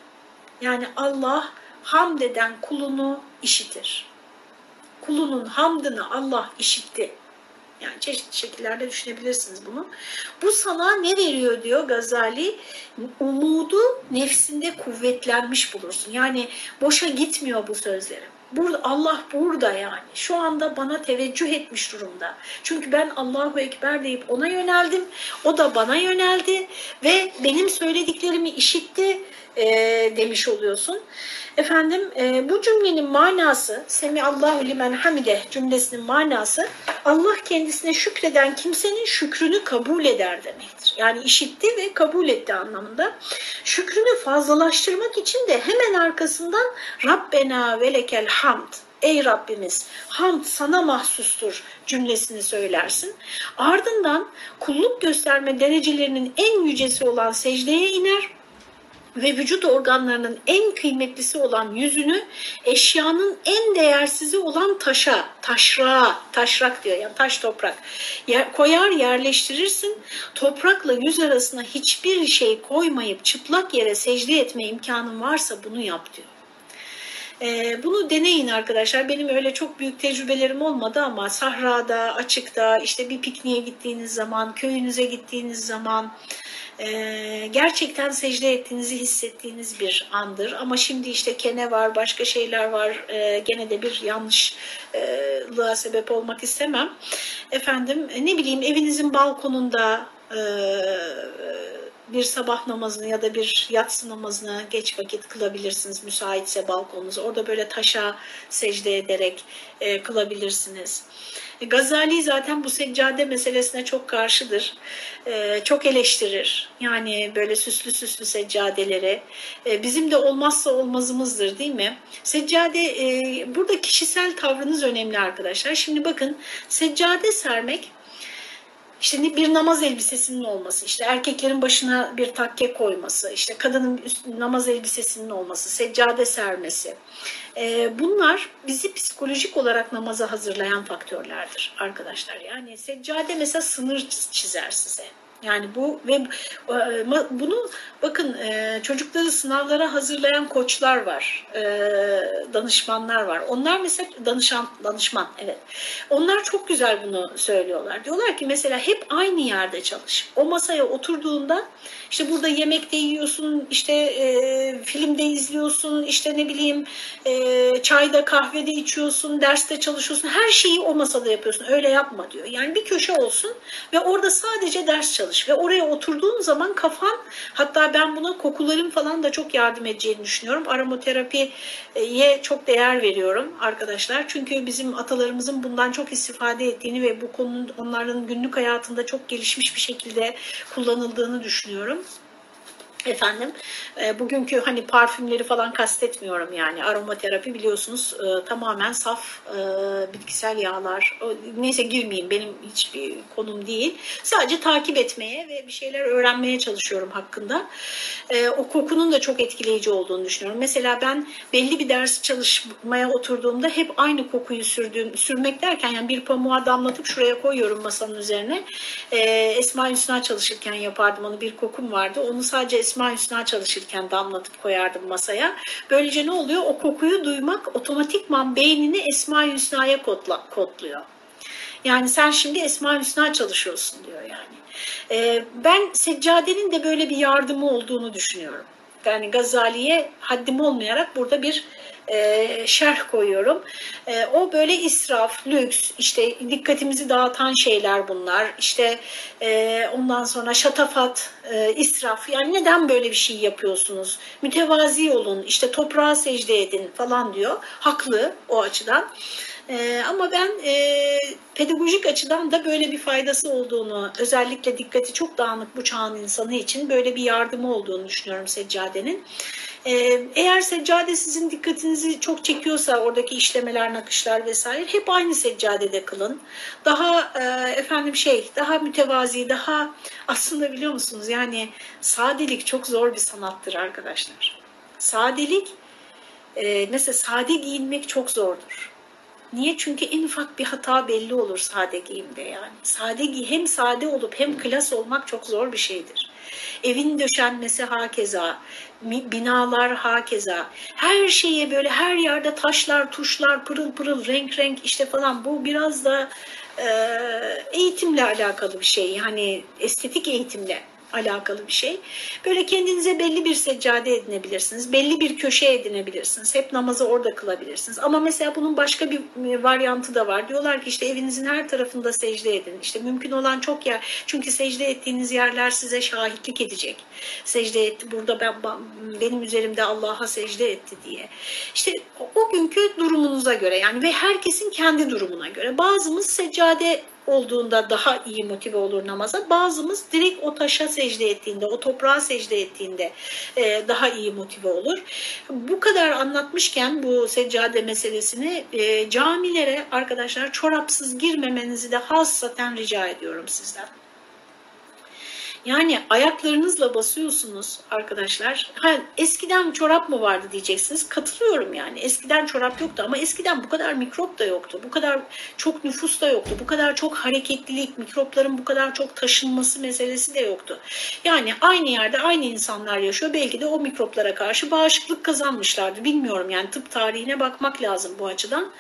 S1: Yani Allah hamd eden kulunu işitir. Kulunun hamdını Allah işitti. Yani çeşitli şekillerde düşünebilirsiniz bunu. Bu sana ne veriyor diyor Gazali? Umudu nefsinde kuvvetlenmiş bulursun. Yani boşa gitmiyor bu sözlerim. Burada, Allah burada yani. Şu anda bana teveccüh etmiş durumda. Çünkü ben Allahu Ekber deyip ona yöneldim. O da bana yöneldi ve benim söylediklerimi işitti e, demiş oluyorsun. Efendim e, bu cümlenin manası Semi Allahu limen hamide cümlesinin manası Allah kendisine şükreden kimsenin şükrünü kabul eder demektir. Yani işitti ve kabul etti anlamında. Şükrünü fazlalaştırmak için de hemen arkasından Rabbena velekel hamd Ey Rabbimiz hamd sana mahsustur cümlesini söylersin. Ardından kulluk gösterme derecelerinin en yücesi olan secdeye iner ve vücut organlarının en kıymetlisi olan yüzünü eşyanın en değersizi olan taşa, taşrağa, taşrak diyor yani taş toprak yer, koyar yerleştirirsin. Toprakla yüz arasına hiçbir şey koymayıp çıplak yere secde etme imkanın varsa bunu yap diyor. Ee, bunu deneyin arkadaşlar. Benim öyle çok büyük tecrübelerim olmadı ama sahrada, açıkta, işte bir pikniğe gittiğiniz zaman, köyünüze gittiğiniz zaman, e, gerçekten secde ettiğinizi hissettiğiniz bir andır. Ama şimdi işte kene var, başka şeyler var. E, gene de bir yanlışlığa sebep olmak istemem. Efendim ne bileyim evinizin balkonunda e, bir sabah namazını ya da bir yatsı namazını geç vakit kılabilirsiniz müsaitse balkonunuz. Orada böyle taşa secde ederek e, kılabilirsiniz. E, Gazali zaten bu seccade meselesine çok karşıdır. E, çok eleştirir. Yani böyle süslü süslü seccadeleri. E, bizim de olmazsa olmazımızdır değil mi? Seccade, burada kişisel tavrınız önemli arkadaşlar. Şimdi bakın seccade sermek işte bir namaz elbisesinin olması, işte erkeklerin başına bir takke koyması, işte kadının namaz elbisesinin olması, seccade sermesi. Ee, bunlar bizi psikolojik olarak namaza hazırlayan faktörlerdir arkadaşlar. Yani seccade mesela sınır çizer size. Yani bu ve e, bunu bakın e, çocukları sınavlara hazırlayan koçlar var, e, danışmanlar var. Onlar mesela danışan danışman evet. Onlar çok güzel bunu söylüyorlar. Diyorlar ki mesela hep aynı yerde çalış. O masaya oturduğunda işte burada yemekte yiyorsun, işte e, filmde izliyorsun, işte ne bileyim e, çayda kahvede içiyorsun, derste çalışıyorsun. Her şeyi o masada yapıyorsun. Öyle yapma diyor. Yani bir köşe olsun ve orada sadece ders çalış ve oraya oturduğun zaman kafan hatta ben buna kokuların falan da çok yardım edeceğini düşünüyorum. Aromaterapiye çok değer veriyorum arkadaşlar. Çünkü bizim atalarımızın bundan çok istifade ettiğini ve bu konunun onların günlük hayatında çok gelişmiş bir şekilde kullanıldığını düşünüyorum efendim e, bugünkü hani parfümleri falan kastetmiyorum yani. Aromaterapi biliyorsunuz e, tamamen saf e, bitkisel yağlar. Neyse girmeyeyim benim hiçbir konum değil. Sadece takip etmeye ve bir şeyler öğrenmeye çalışıyorum hakkında. O kokunun da çok etkileyici olduğunu düşünüyorum. Mesela ben belli bir ders çalışmaya oturduğumda hep aynı kokuyu sürdüğüm sürmek derken yani bir pamuğa damlatıp şuraya koyuyorum masanın üzerine. E, Esma Hüsna çalışırken yapardım onu. Bir kokum vardı. Onu sadece Esma Hüsna çalışırken damlatıp koyardım masaya. Böylece ne oluyor? O kokuyu duymak otomatikman beynini Esma Hüsna'ya kodla, kodluyor. Yani sen şimdi Esma Hüsna çalışıyorsun diyor yani. Ee, ben seccadenin de böyle bir yardımı olduğunu düşünüyorum. Yani Gazali'ye haddim olmayarak burada bir e, şerh koyuyorum. E, o böyle israf, lüks, işte dikkatimizi dağıtan şeyler bunlar. İşte e, ondan sonra şatafat, e, israf. Yani neden böyle bir şey yapıyorsunuz? Mütevazi olun, işte toprağa secde edin falan diyor. Haklı o açıdan. Ee, ama ben e, pedagojik açıdan da böyle bir faydası olduğunu, özellikle dikkati çok dağınık bu çağın insanı için böyle bir yardımı olduğunu düşünüyorum seccadenin. Ee, eğer seccade sizin dikkatinizi çok çekiyorsa oradaki işlemeler, nakışlar vesaire hep aynı seccadede kılın. Daha e, efendim şey, daha mütevazi, daha aslında biliyor musunuz yani sadelik çok zor bir sanattır arkadaşlar. Sadelik e, mesela sade giyinmek çok zordur. Niye? Çünkü en ufak bir hata belli olur sade giyimde yani. Sade giy hem sade olup hem klas olmak çok zor bir şeydir. Evin döşenmesi hakeza, binalar hakeza. Her şeye böyle her yerde taşlar, tuşlar, pırıl pırıl, renk renk işte falan. Bu biraz da e, eğitimle alakalı bir şey. Yani estetik eğitimle alakalı bir şey. Böyle kendinize belli bir seccade edinebilirsiniz. Belli bir köşe edinebilirsiniz. Hep namazı orada kılabilirsiniz. Ama mesela bunun başka bir varyantı da var. Diyorlar ki işte evinizin her tarafında secde edin. İşte mümkün olan çok yer. Çünkü secde ettiğiniz yerler size şahitlik edecek. Secde etti burada ben benim üzerimde Allah'a secde etti diye. İşte o günkü durumunuza göre yani ve herkesin kendi durumuna göre. Bazımız seccade olduğunda daha iyi motive olur namaza. Bazımız direkt o taşa secde ettiğinde, o toprağa secde ettiğinde e, daha iyi motive olur. Bu kadar anlatmışken bu seccade meselesini e, camilere arkadaşlar çorapsız girmemenizi de hassaten rica ediyorum sizden. Yani ayaklarınızla basıyorsunuz arkadaşlar. Ha, eskiden çorap mı vardı diyeceksiniz. Katılıyorum yani. Eskiden çorap yoktu ama eskiden bu kadar mikrop da yoktu. Bu kadar çok nüfus da yoktu. Bu kadar çok hareketlilik, mikropların bu kadar çok taşınması meselesi de yoktu. Yani aynı yerde aynı insanlar yaşıyor. Belki de o mikroplara karşı bağışıklık kazanmışlardı. Bilmiyorum yani tıp tarihine bakmak lazım bu açıdan.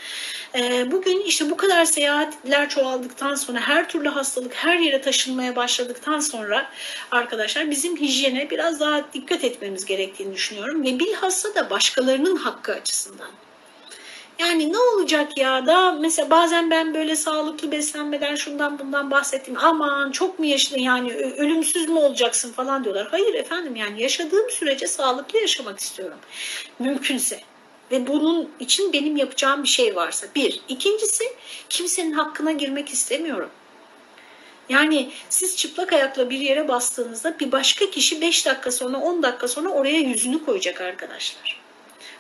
S1: Ee, bugün işte bu kadar seyahatler çoğaldıktan sonra her türlü hastalık her yere taşınmaya başladıktan sonra arkadaşlar bizim hijyene biraz daha dikkat etmemiz gerektiğini düşünüyorum ve bilhassa da başkalarının hakkı açısından. Yani ne olacak ya da mesela bazen ben böyle sağlıklı beslenmeden şundan bundan bahsettim. Aman çok mu yaşadın yani ölümsüz mü olacaksın falan diyorlar. Hayır efendim yani yaşadığım sürece sağlıklı yaşamak istiyorum. Mümkünse ve bunun için benim yapacağım bir şey varsa. Bir. ikincisi kimsenin hakkına girmek istemiyorum. Yani siz çıplak ayakla bir yere bastığınızda bir başka kişi 5 dakika sonra 10 dakika sonra oraya yüzünü koyacak arkadaşlar.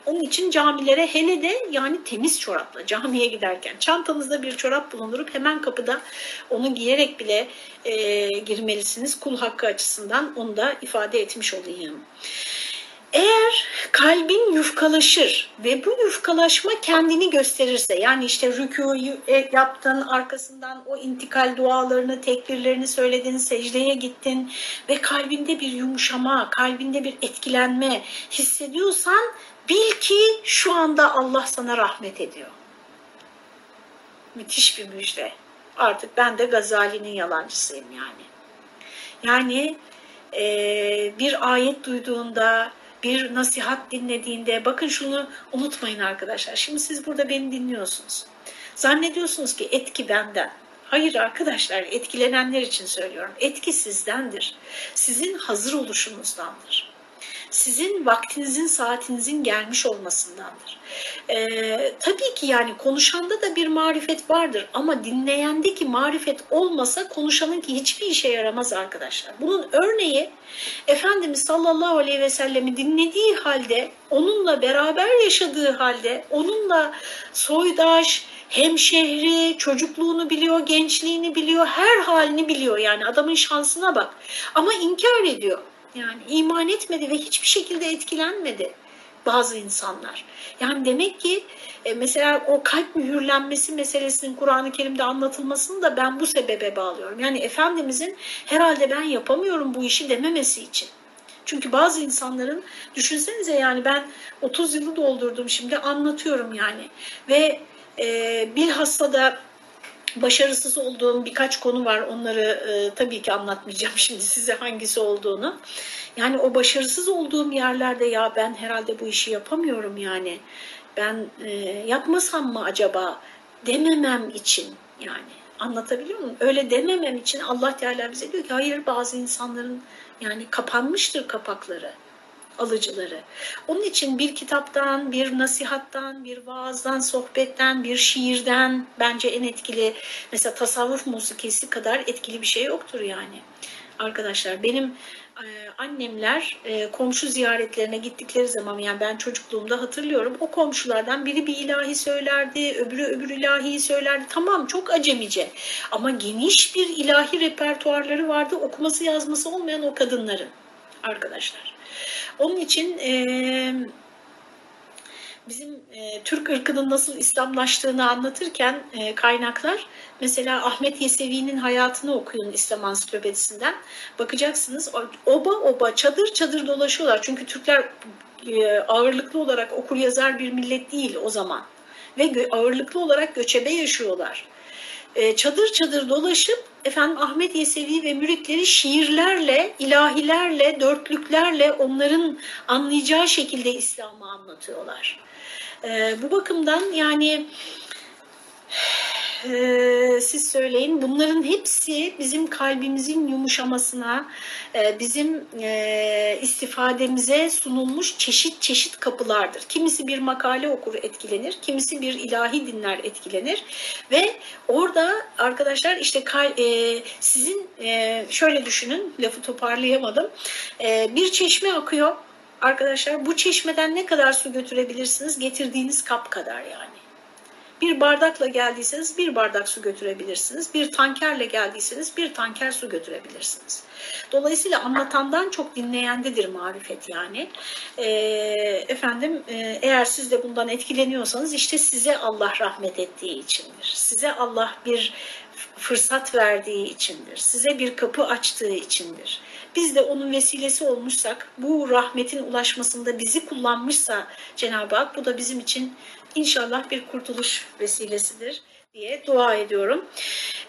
S1: Onun için camilere hele de yani temiz çorapla camiye giderken çantanızda bir çorap bulundurup hemen kapıda onu giyerek bile e, girmelisiniz. Kul hakkı açısından onu da ifade etmiş olayım. Eğer kalbin yufkalaşır ve bu yufkalaşma kendini gösterirse yani işte rükûyu e, yaptın arkasından o intikal dualarını tekbirlerini söyledin secdeye gittin ve kalbinde bir yumuşama kalbinde bir etkilenme hissediyorsan bil ki şu anda Allah sana rahmet ediyor. Müthiş bir müjde. Artık ben de Gazali'nin yalancısıyım yani. Yani e, bir ayet duyduğunda bir nasihat dinlediğinde bakın şunu unutmayın arkadaşlar. Şimdi siz burada beni dinliyorsunuz. Zannediyorsunuz ki etki benden. Hayır arkadaşlar etkilenenler için söylüyorum. Etki sizdendir. Sizin hazır oluşunuzdandır sizin vaktinizin, saatinizin gelmiş olmasındandır. Ee, tabii ki yani konuşanda da bir marifet vardır ama dinleyendeki marifet olmasa konuşanınki hiçbir işe yaramaz arkadaşlar. Bunun örneği Efendimiz sallallahu aleyhi ve sellemi dinlediği halde, onunla beraber yaşadığı halde, onunla soydaş, hemşehri, çocukluğunu biliyor, gençliğini biliyor, her halini biliyor yani adamın şansına bak. Ama inkar ediyor. Yani iman etmedi ve hiçbir şekilde etkilenmedi bazı insanlar. Yani demek ki e, mesela o kalp mühürlenmesi meselesinin Kur'an-ı Kerim'de anlatılmasını da ben bu sebebe bağlıyorum. Yani Efendimizin herhalde ben yapamıyorum bu işi dememesi için. Çünkü bazı insanların düşünsenize yani ben 30 yılı doldurdum şimdi anlatıyorum yani ve e, bilhassa da başarısız olduğum birkaç konu var. Onları e, tabii ki anlatmayacağım şimdi size hangisi olduğunu. Yani o başarısız olduğum yerlerde ya ben herhalde bu işi yapamıyorum yani. Ben e, yapmasam mı acaba dememem için yani anlatabiliyor muyum? Öyle dememem için Allah Teala bize diyor ki hayır bazı insanların yani kapanmıştır kapakları alıcıları. Onun için bir kitaptan, bir nasihattan, bir vaazdan, sohbetten, bir şiirden bence en etkili mesela tasavvuf musikisi kadar etkili bir şey yoktur yani. Arkadaşlar benim e, annemler e, komşu ziyaretlerine gittikleri zaman yani ben çocukluğumda hatırlıyorum o komşulardan biri bir ilahi söylerdi öbürü öbür ilahiyi söylerdi tamam çok acemice ama geniş bir ilahi repertuarları vardı okuması yazması olmayan o kadınların arkadaşlar. Onun için e, bizim e, Türk ırkının nasıl İslamlaştığını anlatırken e, kaynaklar mesela Ahmet Yesevi'nin hayatını okuyun İslam Ansiklopedisinden. Bakacaksınız oba oba çadır çadır dolaşıyorlar. Çünkü Türkler e, ağırlıklı olarak okur yazar bir millet değil o zaman. Ve ağırlıklı olarak göçebe yaşıyorlar. E, çadır çadır dolaşıp efendim Ahmet Yesevi ve müritleri şiirlerle, ilahilerle, dörtlüklerle onların anlayacağı şekilde İslam'ı anlatıyorlar. E, bu bakımdan yani e, siz söyleyin. Bunların hepsi bizim kalbimizin yumuşamasına, e, bizim e, istifademize sunulmuş çeşit çeşit kapılardır. Kimisi bir makale okur etkilenir, kimisi bir ilahi dinler etkilenir ve orada arkadaşlar işte e, sizin e, şöyle düşünün, lafı toparlayamadım. E, bir çeşme akıyor. Arkadaşlar bu çeşmeden ne kadar su götürebilirsiniz? Getirdiğiniz kap kadar yani. Bir bardakla geldiyseniz bir bardak su götürebilirsiniz. Bir tankerle geldiyseniz bir tanker su götürebilirsiniz. Dolayısıyla anlatandan çok dinleyendedir marifet yani. E, efendim e, eğer siz de bundan etkileniyorsanız işte size Allah rahmet ettiği içindir. Size Allah bir fırsat verdiği içindir. Size bir kapı açtığı içindir. Biz de onun vesilesi olmuşsak, bu rahmetin ulaşmasında bizi kullanmışsa Cenab-ı Hak bu da bizim için inşallah bir kurtuluş vesilesidir diye dua ediyorum.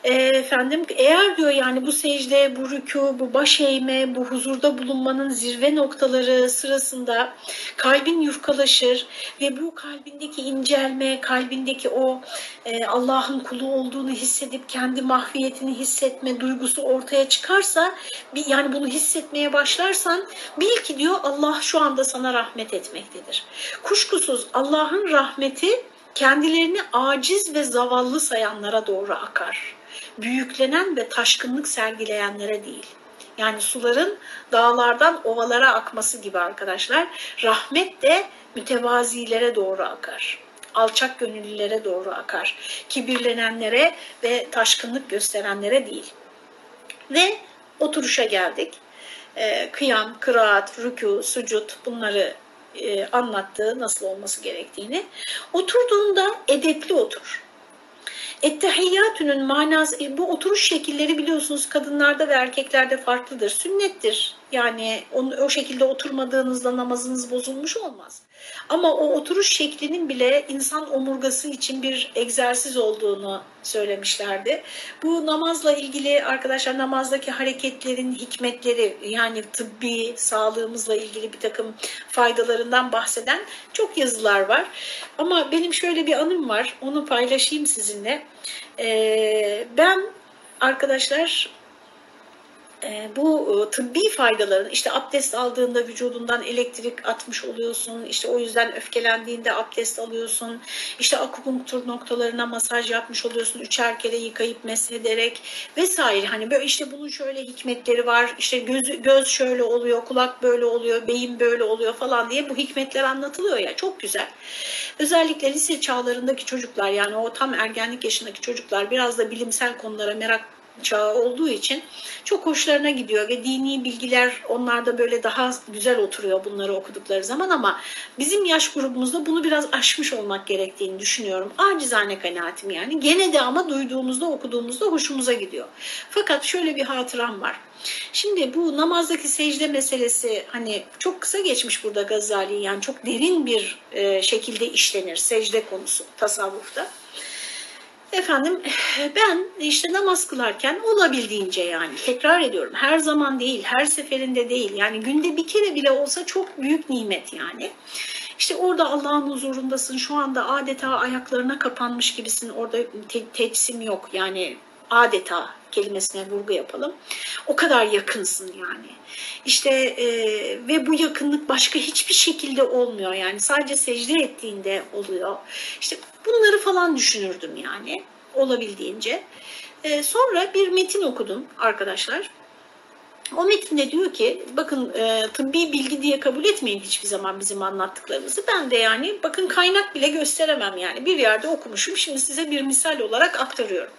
S1: E, efendim eğer diyor yani bu secde, bu rükû, bu baş eğme, bu huzurda bulunmanın zirve noktaları sırasında kalbin yufkalaşır ve bu kalbindeki incelme, kalbindeki o e, Allah'ın kulu olduğunu hissedip kendi mahviyetini hissetme duygusu ortaya çıkarsa bir, yani bunu hissetmeye başlarsan bil ki diyor Allah şu anda sana rahmet etmektedir. Kuşkusuz Allah'ın rahmeti kendilerini aciz ve zavallı sayanlara doğru akar. Büyüklenen ve taşkınlık sergileyenlere değil. Yani suların dağlardan ovalara akması gibi arkadaşlar. Rahmet de mütevazilere doğru akar. Alçak gönüllülere doğru akar. Kibirlenenlere ve taşkınlık gösterenlere değil. Ve oturuşa geldik. Ee, kıyam, kıraat, rükû, sucud bunları e, anlattığı nasıl olması gerektiğini. Oturduğunda edepli otur. Ettehiyyatünün manası, e, bu oturuş şekilleri biliyorsunuz kadınlarda ve erkeklerde farklıdır. Sünnettir. Yani onu, o şekilde oturmadığınızda namazınız bozulmuş olmaz. Ama o oturuş şeklinin bile insan omurgası için bir egzersiz olduğunu söylemişlerdi. Bu namazla ilgili arkadaşlar namazdaki hareketlerin hikmetleri yani tıbbi sağlığımızla ilgili bir takım faydalarından bahseden çok yazılar var. Ama benim şöyle bir anım var onu paylaşayım sizinle. Ee, ben arkadaşlar bu e, tıbbi faydaların işte abdest aldığında vücudundan elektrik atmış oluyorsun işte o yüzden öfkelendiğinde abdest alıyorsun işte akupunktur noktalarına masaj yapmış oluyorsun üçer kere yıkayıp meshederek vesaire. Hani böyle işte bunun şöyle hikmetleri var işte göz, göz şöyle oluyor kulak böyle oluyor beyin böyle oluyor falan diye bu hikmetler anlatılıyor ya çok güzel. Özellikle lise çağlarındaki çocuklar yani o tam ergenlik yaşındaki çocuklar biraz da bilimsel konulara merak çağı olduğu için çok hoşlarına gidiyor ve dini bilgiler onlarda böyle daha güzel oturuyor bunları okudukları zaman ama bizim yaş grubumuzda bunu biraz aşmış olmak gerektiğini düşünüyorum. Acizane kanaatim yani. Gene de ama duyduğumuzda okuduğumuzda hoşumuza gidiyor. Fakat şöyle bir hatıram var. Şimdi bu namazdaki secde meselesi hani çok kısa geçmiş burada Gazali yani çok derin bir e, şekilde işlenir secde konusu tasavvufta. Efendim ben işte namaz kılarken olabildiğince yani tekrar ediyorum. Her zaman değil her seferinde değil. Yani günde bir kere bile olsa çok büyük nimet yani. İşte orada Allah'ın huzurundasın şu anda adeta ayaklarına kapanmış gibisin orada te teçsim yok. Yani adeta kelimesine vurgu yapalım. O kadar yakınsın yani. İşte e, ve bu yakınlık başka hiçbir şekilde olmuyor yani sadece secde ettiğinde oluyor. İşte bunları falan düşünürdüm yani olabildiğince. E, sonra bir metin okudum arkadaşlar. O metinde diyor ki bakın e, tıbbi bilgi diye kabul etmeyin hiçbir zaman bizim anlattıklarımızı. Ben de yani bakın kaynak bile gösteremem yani bir yerde okumuşum şimdi size bir misal olarak aktarıyorum.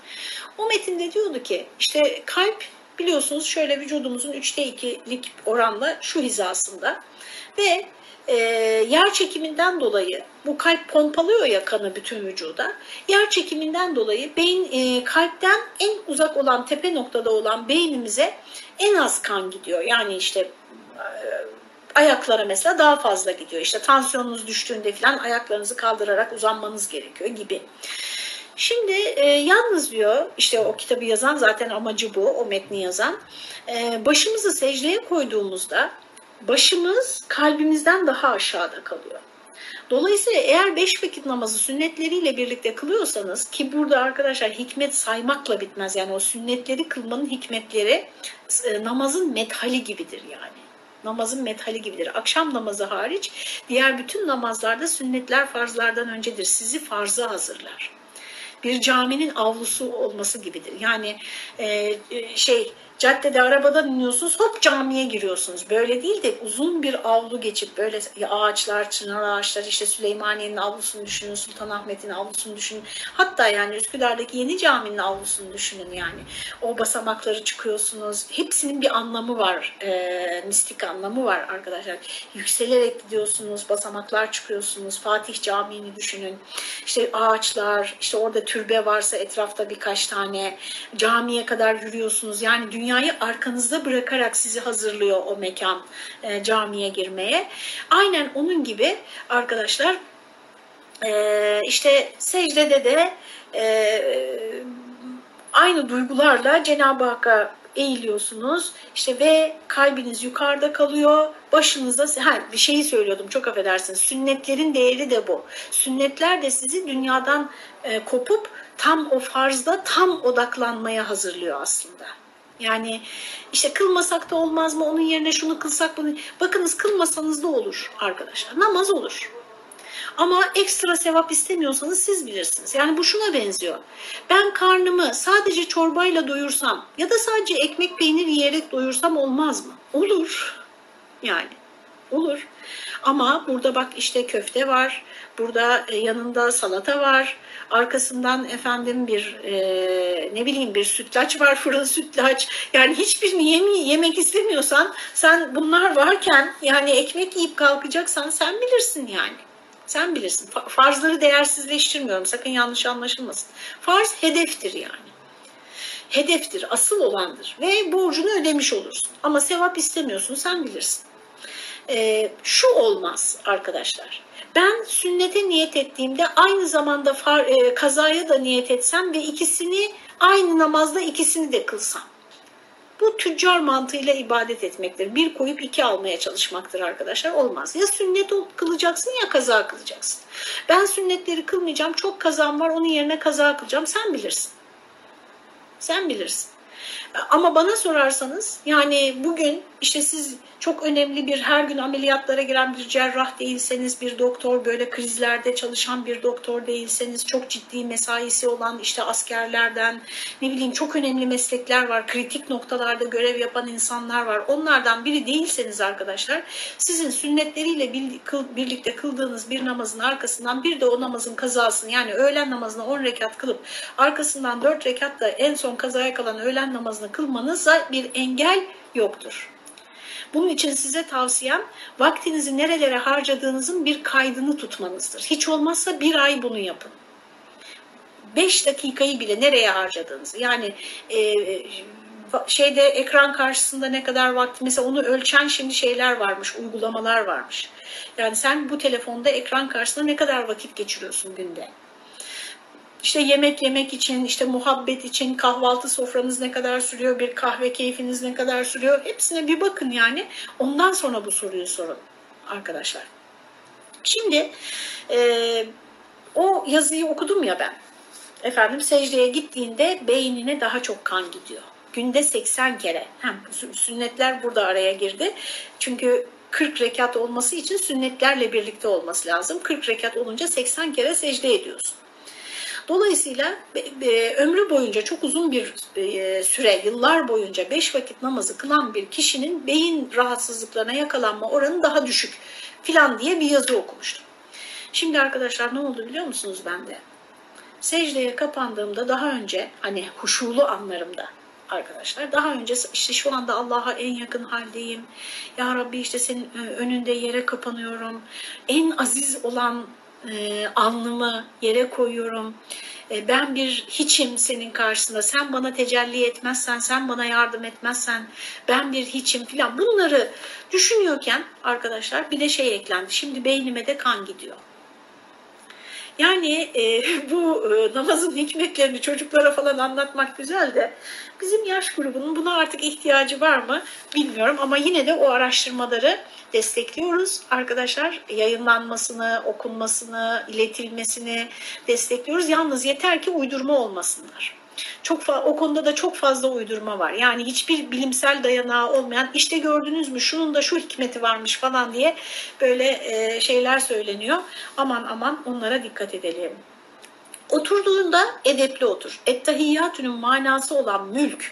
S1: O metinde diyordu ki işte kalp biliyorsunuz şöyle vücudumuzun üçte ikilik oranla şu hizasında ve e, yer çekiminden dolayı bu kalp pompalıyor ya kanı bütün vücuda. Yer çekiminden dolayı beyin e, kalpten en uzak olan tepe noktada olan beynimize en az kan gidiyor. Yani işte e, ayaklara mesela daha fazla gidiyor. İşte tansiyonunuz düştüğünde falan ayaklarınızı kaldırarak uzanmanız gerekiyor gibi. Şimdi e, yalnız diyor işte o kitabı yazan zaten amacı bu o metni yazan e, başımızı secdeye koyduğumuzda başımız kalbimizden daha aşağıda kalıyor. Dolayısıyla eğer beş vakit namazı sünnetleriyle birlikte kılıyorsanız ki burada arkadaşlar hikmet saymakla bitmez. Yani o sünnetleri kılmanın hikmetleri e, namazın methali gibidir yani. Namazın methali gibidir. Akşam namazı hariç diğer bütün namazlarda sünnetler farzlardan öncedir. Sizi farza hazırlar. Bir caminin avlusu olması gibidir. Yani e, şey Caddede arabadan iniyorsunuz hop camiye giriyorsunuz. Böyle değil de uzun bir avlu geçip böyle ağaçlar, çınar ağaçlar işte Süleymaniye'nin avlusunu düşünün, Sultanahmet'in avlusunu düşünün. Hatta yani Üsküdar'daki yeni caminin avlusunu düşünün yani. O basamakları çıkıyorsunuz. Hepsinin bir anlamı var. E, mistik anlamı var arkadaşlar. Yükselerek gidiyorsunuz, basamaklar çıkıyorsunuz. Fatih Camii'ni düşünün. İşte ağaçlar, işte orada türbe varsa etrafta birkaç tane. Camiye kadar yürüyorsunuz. Yani dünya dünyayı arkanızda bırakarak sizi hazırlıyor o mekan e, camiye girmeye. Aynen onun gibi arkadaşlar e, işte secdede de e, aynı duygularla Cenab-ı Hakk'a eğiliyorsunuz işte ve kalbiniz yukarıda kalıyor başınızda ha, bir şeyi söylüyordum çok affedersiniz sünnetlerin değeri de bu sünnetler de sizi dünyadan e, kopup tam o farzda tam odaklanmaya hazırlıyor aslında. Yani işte kılmasak da olmaz mı? Onun yerine şunu kılsak bunu. Bakınız kılmasanız da olur arkadaşlar. Namaz olur. Ama ekstra sevap istemiyorsanız siz bilirsiniz. Yani bu şuna benziyor. Ben karnımı sadece çorbayla doyursam ya da sadece ekmek peynir yiyerek doyursam olmaz mı? Olur. Yani olur. Ama burada bak işte köfte var, burada e, yanında salata var, arkasından efendim bir e, ne bileyim bir sütlaç var, fırın sütlaç. Yani hiçbirini yeme yemek istemiyorsan sen bunlar varken yani ekmek yiyip kalkacaksan sen bilirsin yani. Sen bilirsin. Farzları değersizleştirmiyorum. Sakın yanlış anlaşılmasın. Farz hedeftir yani hedeftir, asıl olandır ve borcunu ödemiş olursun. Ama sevap istemiyorsun, sen bilirsin e, şu olmaz arkadaşlar. Ben sünnete niyet ettiğimde aynı zamanda far, e, kazaya da niyet etsem ve ikisini aynı namazda ikisini de kılsam. Bu tüccar mantığıyla ibadet etmektir. Bir koyup iki almaya çalışmaktır arkadaşlar. Olmaz. Ya sünnet kılacaksın ya kaza kılacaksın. Ben sünnetleri kılmayacağım. Çok kazam var. Onun yerine kaza kılacağım. Sen bilirsin. Sen bilirsin. Ama bana sorarsanız yani bugün işte siz çok önemli bir her gün ameliyatlara giren bir cerrah değilseniz, bir doktor böyle krizlerde çalışan bir doktor değilseniz, çok ciddi mesaisi olan işte askerlerden ne bileyim çok önemli meslekler var, kritik noktalarda görev yapan insanlar var. Onlardan biri değilseniz arkadaşlar sizin sünnetleriyle birlikte kıldığınız bir namazın arkasından bir de o namazın kazasını yani öğlen namazını 10 rekat kılıp arkasından 4 rekat da en son kazaya kalan öğlen namazını kılmanıza bir engel yoktur. Bunun için size tavsiyem vaktinizi nerelere harcadığınızın bir kaydını tutmanızdır. Hiç olmazsa bir ay bunu yapın. Beş dakikayı bile nereye harcadığınızı yani e, şeyde ekran karşısında ne kadar vakti mesela onu ölçen şimdi şeyler varmış uygulamalar varmış. Yani sen bu telefonda ekran karşısında ne kadar vakit geçiriyorsun günde? İşte yemek yemek için, işte muhabbet için, kahvaltı sofranız ne kadar sürüyor, bir kahve keyfiniz ne kadar sürüyor. Hepsine bir bakın yani. Ondan sonra bu soruyu sorun arkadaşlar. Şimdi e, o yazıyı okudum ya ben. Efendim secdeye gittiğinde beynine daha çok kan gidiyor. Günde 80 kere. Hem sünnetler burada araya girdi. Çünkü 40 rekat olması için sünnetlerle birlikte olması lazım. 40 rekat olunca 80 kere secde ediyorsun. Dolayısıyla ömrü boyunca çok uzun bir e, süre, yıllar boyunca beş vakit namazı kılan bir kişinin beyin rahatsızlıklarına yakalanma oranı daha düşük filan diye bir yazı okumuştum. Şimdi arkadaşlar ne oldu biliyor musunuz bende? Secdeye kapandığımda daha önce hani huşulu anlarımda arkadaşlar. Daha önce işte şu anda Allah'a en yakın haldeyim. Ya Rabbi işte senin önünde yere kapanıyorum. En aziz olan e, alnımı yere koyuyorum. E, ben bir hiçim senin karşısında. Sen bana tecelli etmezsen, sen bana yardım etmezsen ben bir hiçim filan. Bunları düşünüyorken arkadaşlar bir de şey eklendi. Şimdi beynime de kan gidiyor. Yani e, bu e, namazın hikmetlerini çocuklara falan anlatmak güzel de bizim yaş grubunun buna artık ihtiyacı var mı bilmiyorum ama yine de o araştırmaları destekliyoruz arkadaşlar. Yayınlanmasını, okunmasını, iletilmesini destekliyoruz. Yalnız yeter ki uydurma olmasınlar. Çok o konuda da çok fazla uydurma var. Yani hiçbir bilimsel dayanağı olmayan işte gördünüz mü şunun da şu hikmeti varmış falan diye böyle e, şeyler söyleniyor. Aman aman onlara dikkat edelim. Oturduğunda edepli otur. Ettehiyyatünün manası olan mülk,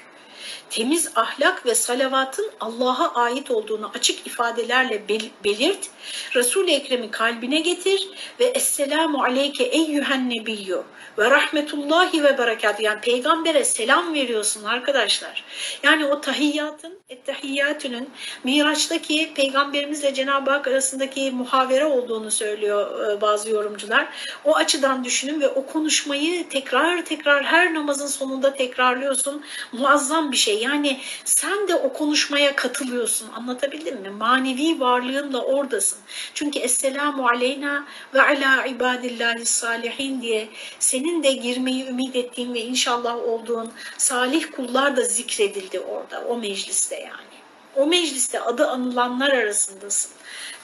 S1: temiz ahlak ve salavatın Allah'a ait olduğunu açık ifadelerle belirt. Resul-i Ekrem'i kalbine getir ve Esselamu aleyke eyyühen nebiyyü ve rahmetullahi ve berekat yani peygambere selam veriyorsun arkadaşlar. Yani o tahiyyatın, ettehiyyatünün Miraç'taki peygamberimizle Cenab-ı Hak arasındaki muhavere olduğunu söylüyor e, bazı yorumcular. O açıdan düşünün ve o konuşmayı tekrar tekrar her namazın sonunda tekrarlıyorsun. Muazzam bir şey. Yani sen de o konuşmaya katılıyorsun. Anlatabildim mi? Manevi varlığınla oradasın. Çünkü Esselamu aleyna ve ala ibadillahi salihin diye senin de girmeyi ümit ettiğin ve inşallah olduğun salih kullar da zikredildi orada o mecliste yani. O mecliste adı anılanlar arasındasın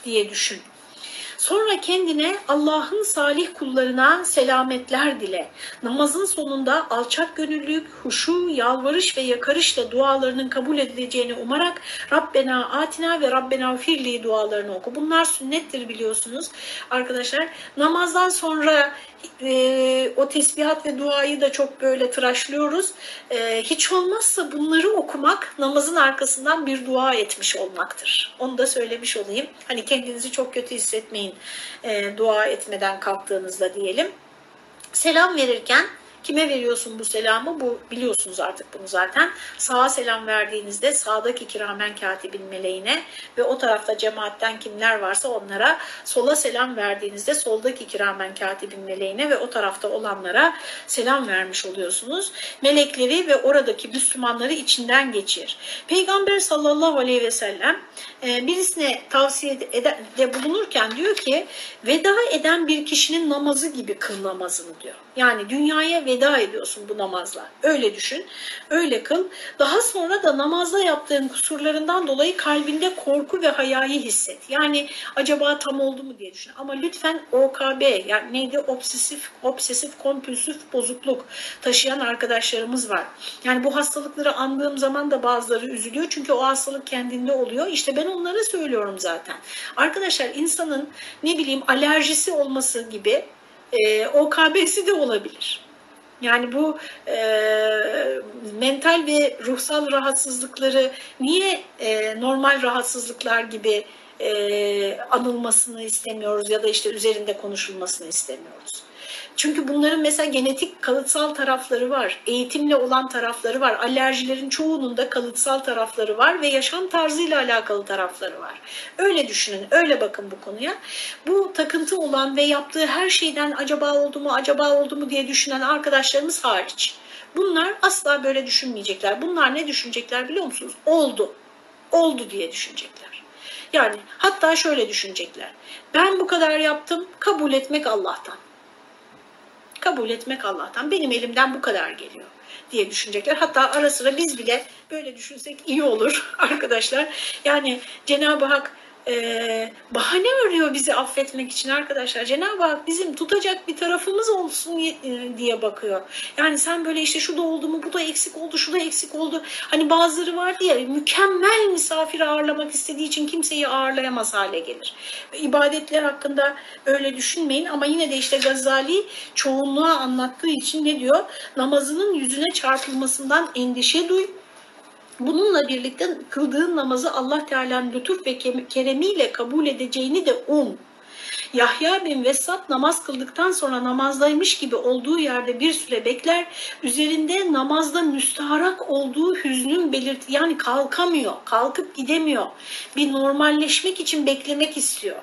S1: diye düşün. Sonra kendine Allah'ın salih kullarına selametler dile. Namazın sonunda alçak gönüllülük, huşu, yalvarış ve yakarışla dualarının kabul edileceğini umarak Rabbena atina ve Rabbena firli dualarını oku. Bunlar sünnettir biliyorsunuz arkadaşlar. Namazdan sonra e, o tesbihat ve duayı da çok böyle tıraşlıyoruz. E, hiç olmazsa bunları okumak namazın arkasından bir dua etmiş olmaktır. Onu da söylemiş olayım. Hani kendinizi çok kötü hissetmeyin e, dua etmeden kalktığınızda diyelim. Selam verirken Kime veriyorsun bu selamı? Bu biliyorsunuz artık bunu zaten. Sağa selam verdiğinizde sağdaki kiramen katibin meleğine ve o tarafta cemaatten kimler varsa onlara sola selam verdiğinizde soldaki kiramen katibin meleğine ve o tarafta olanlara selam vermiş oluyorsunuz. Melekleri ve oradaki Müslümanları içinden geçir. Peygamber sallallahu aleyhi ve sellem e, birisine tavsiye de bulunurken diyor ki veda eden bir kişinin namazı gibi kıl namazını diyor. Yani dünyaya veda ediyorsun bu namazla. Öyle düşün, öyle kıl. Daha sonra da namazda yaptığın kusurlarından dolayı kalbinde korku ve hayayı hisset. Yani acaba tam oldu mu diye düşün. Ama lütfen OKB yani neydi obsesif, obsesif kompulsif bozukluk taşıyan arkadaşlarımız var. Yani bu hastalıkları andığım zaman da bazıları üzülüyor. Çünkü o hastalık kendinde oluyor. İşte ben onlara söylüyorum zaten. Arkadaşlar insanın ne bileyim alerjisi olması gibi e, OKB'si de olabilir. Yani bu e, mental ve ruhsal rahatsızlıkları niye e, normal rahatsızlıklar gibi e, anılmasını istemiyoruz ya da işte üzerinde konuşulmasını istemiyoruz? Çünkü bunların mesela genetik kalıtsal tarafları var, eğitimle olan tarafları var, alerjilerin çoğunun da kalıtsal tarafları var ve yaşam tarzıyla alakalı tarafları var. Öyle düşünün, öyle bakın bu konuya. Bu takıntı olan ve yaptığı her şeyden acaba oldu mu, acaba oldu mu diye düşünen arkadaşlarımız hariç. Bunlar asla böyle düşünmeyecekler. Bunlar ne düşünecekler biliyor musunuz? Oldu. Oldu diye düşünecekler. Yani hatta şöyle düşünecekler. Ben bu kadar yaptım, kabul etmek Allah'tan kabul etmek Allah'tan. Benim elimden bu kadar geliyor diye düşünecekler. Hatta ara sıra biz bile böyle düşünsek iyi olur arkadaşlar. Yani Cenab-ı Hak e, bahane arıyor bizi affetmek için arkadaşlar. Cenab-ı Hak bizim tutacak bir tarafımız olsun e, diye bakıyor. Yani sen böyle işte şu da oldu mu, bu da eksik oldu, şu da eksik oldu. Hani bazıları var diye mükemmel misafir ağırlamak istediği için kimseyi ağırlayamaz hale gelir. İbadetler hakkında öyle düşünmeyin ama yine de işte Gazali çoğunluğa anlattığı için ne diyor? Namazının yüzüne çarpılmasından endişe duy Bununla birlikte kıldığın namazı Allah Teala'nın lütuf ve keremiyle kabul edeceğini de um. Yahya bin Vesat namaz kıldıktan sonra namazdaymış gibi olduğu yerde bir süre bekler. Üzerinde namazda müstaharak olduğu hüznün belirti yani kalkamıyor, kalkıp gidemiyor. Bir normalleşmek için beklemek istiyor.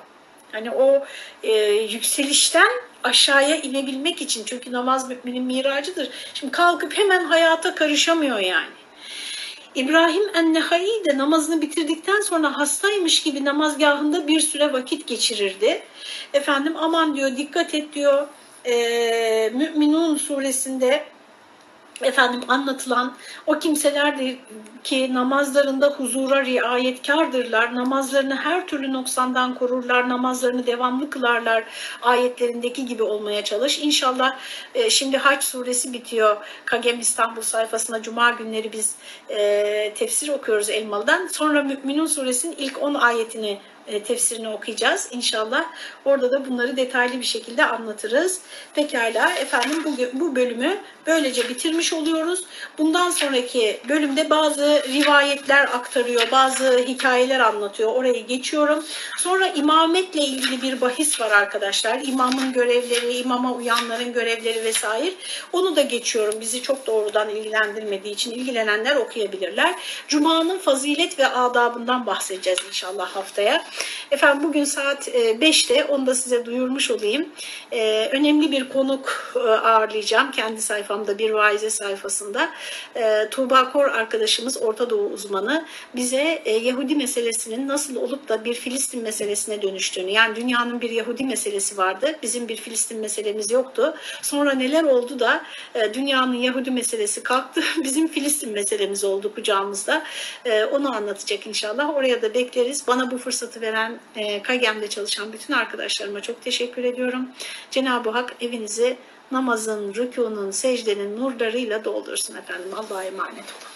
S1: Hani o e, yükselişten aşağıya inebilmek için çünkü namaz müminin miracıdır. Şimdi kalkıp hemen hayata karışamıyor yani. İbrahim Ennehai de namazını bitirdikten sonra hastaymış gibi namazgahında bir süre vakit geçirirdi. Efendim aman diyor dikkat et diyor e, Müminun suresinde efendim anlatılan o kimselerdir ki namazlarında huzura riayetkardırlar, namazlarını her türlü noksandan korurlar, namazlarını devamlı kılarlar ayetlerindeki gibi olmaya çalış. İnşallah e, şimdi Haç suresi bitiyor. Kagem İstanbul sayfasında cuma günleri biz e, tefsir okuyoruz Elmalı'dan. Sonra Müminun suresinin ilk 10 ayetini tefsirini okuyacağız inşallah. Orada da bunları detaylı bir şekilde anlatırız. Pekala efendim bu, bu bölümü böylece bitirmiş oluyoruz. Bundan sonraki bölümde bazı rivayetler aktarıyor, bazı hikayeler anlatıyor. Orayı geçiyorum. Sonra imametle ilgili bir bahis var arkadaşlar. İmamın görevleri, imama uyanların görevleri vesaire. Onu da geçiyorum. Bizi çok doğrudan ilgilendirmediği için ilgilenenler okuyabilirler. Cuma'nın fazilet ve adabından bahsedeceğiz inşallah haftaya. Efendim bugün saat 5'te onu da size duyurmuş olayım. Ee, önemli bir konuk e, ağırlayacağım kendi sayfamda bir vaize sayfasında. Tuğba Kor arkadaşımız Orta Doğu uzmanı bize e, Yahudi meselesinin nasıl olup da bir Filistin meselesine dönüştüğünü yani dünyanın bir Yahudi meselesi vardı. Bizim bir Filistin meselemiz yoktu. Sonra neler oldu da e, dünyanın Yahudi meselesi kalktı. Bizim Filistin meselemiz oldu kucağımızda. Onu anlatacak inşallah. Oraya da bekleriz. Bana bu fırsatı veren e, KAGEM'de çalışan bütün arkadaşlarıma çok teşekkür ediyorum. Cenab-ı Hak evinizi namazın, rükunun, secdenin nurlarıyla doldursun efendim. Allah'a emanet olun.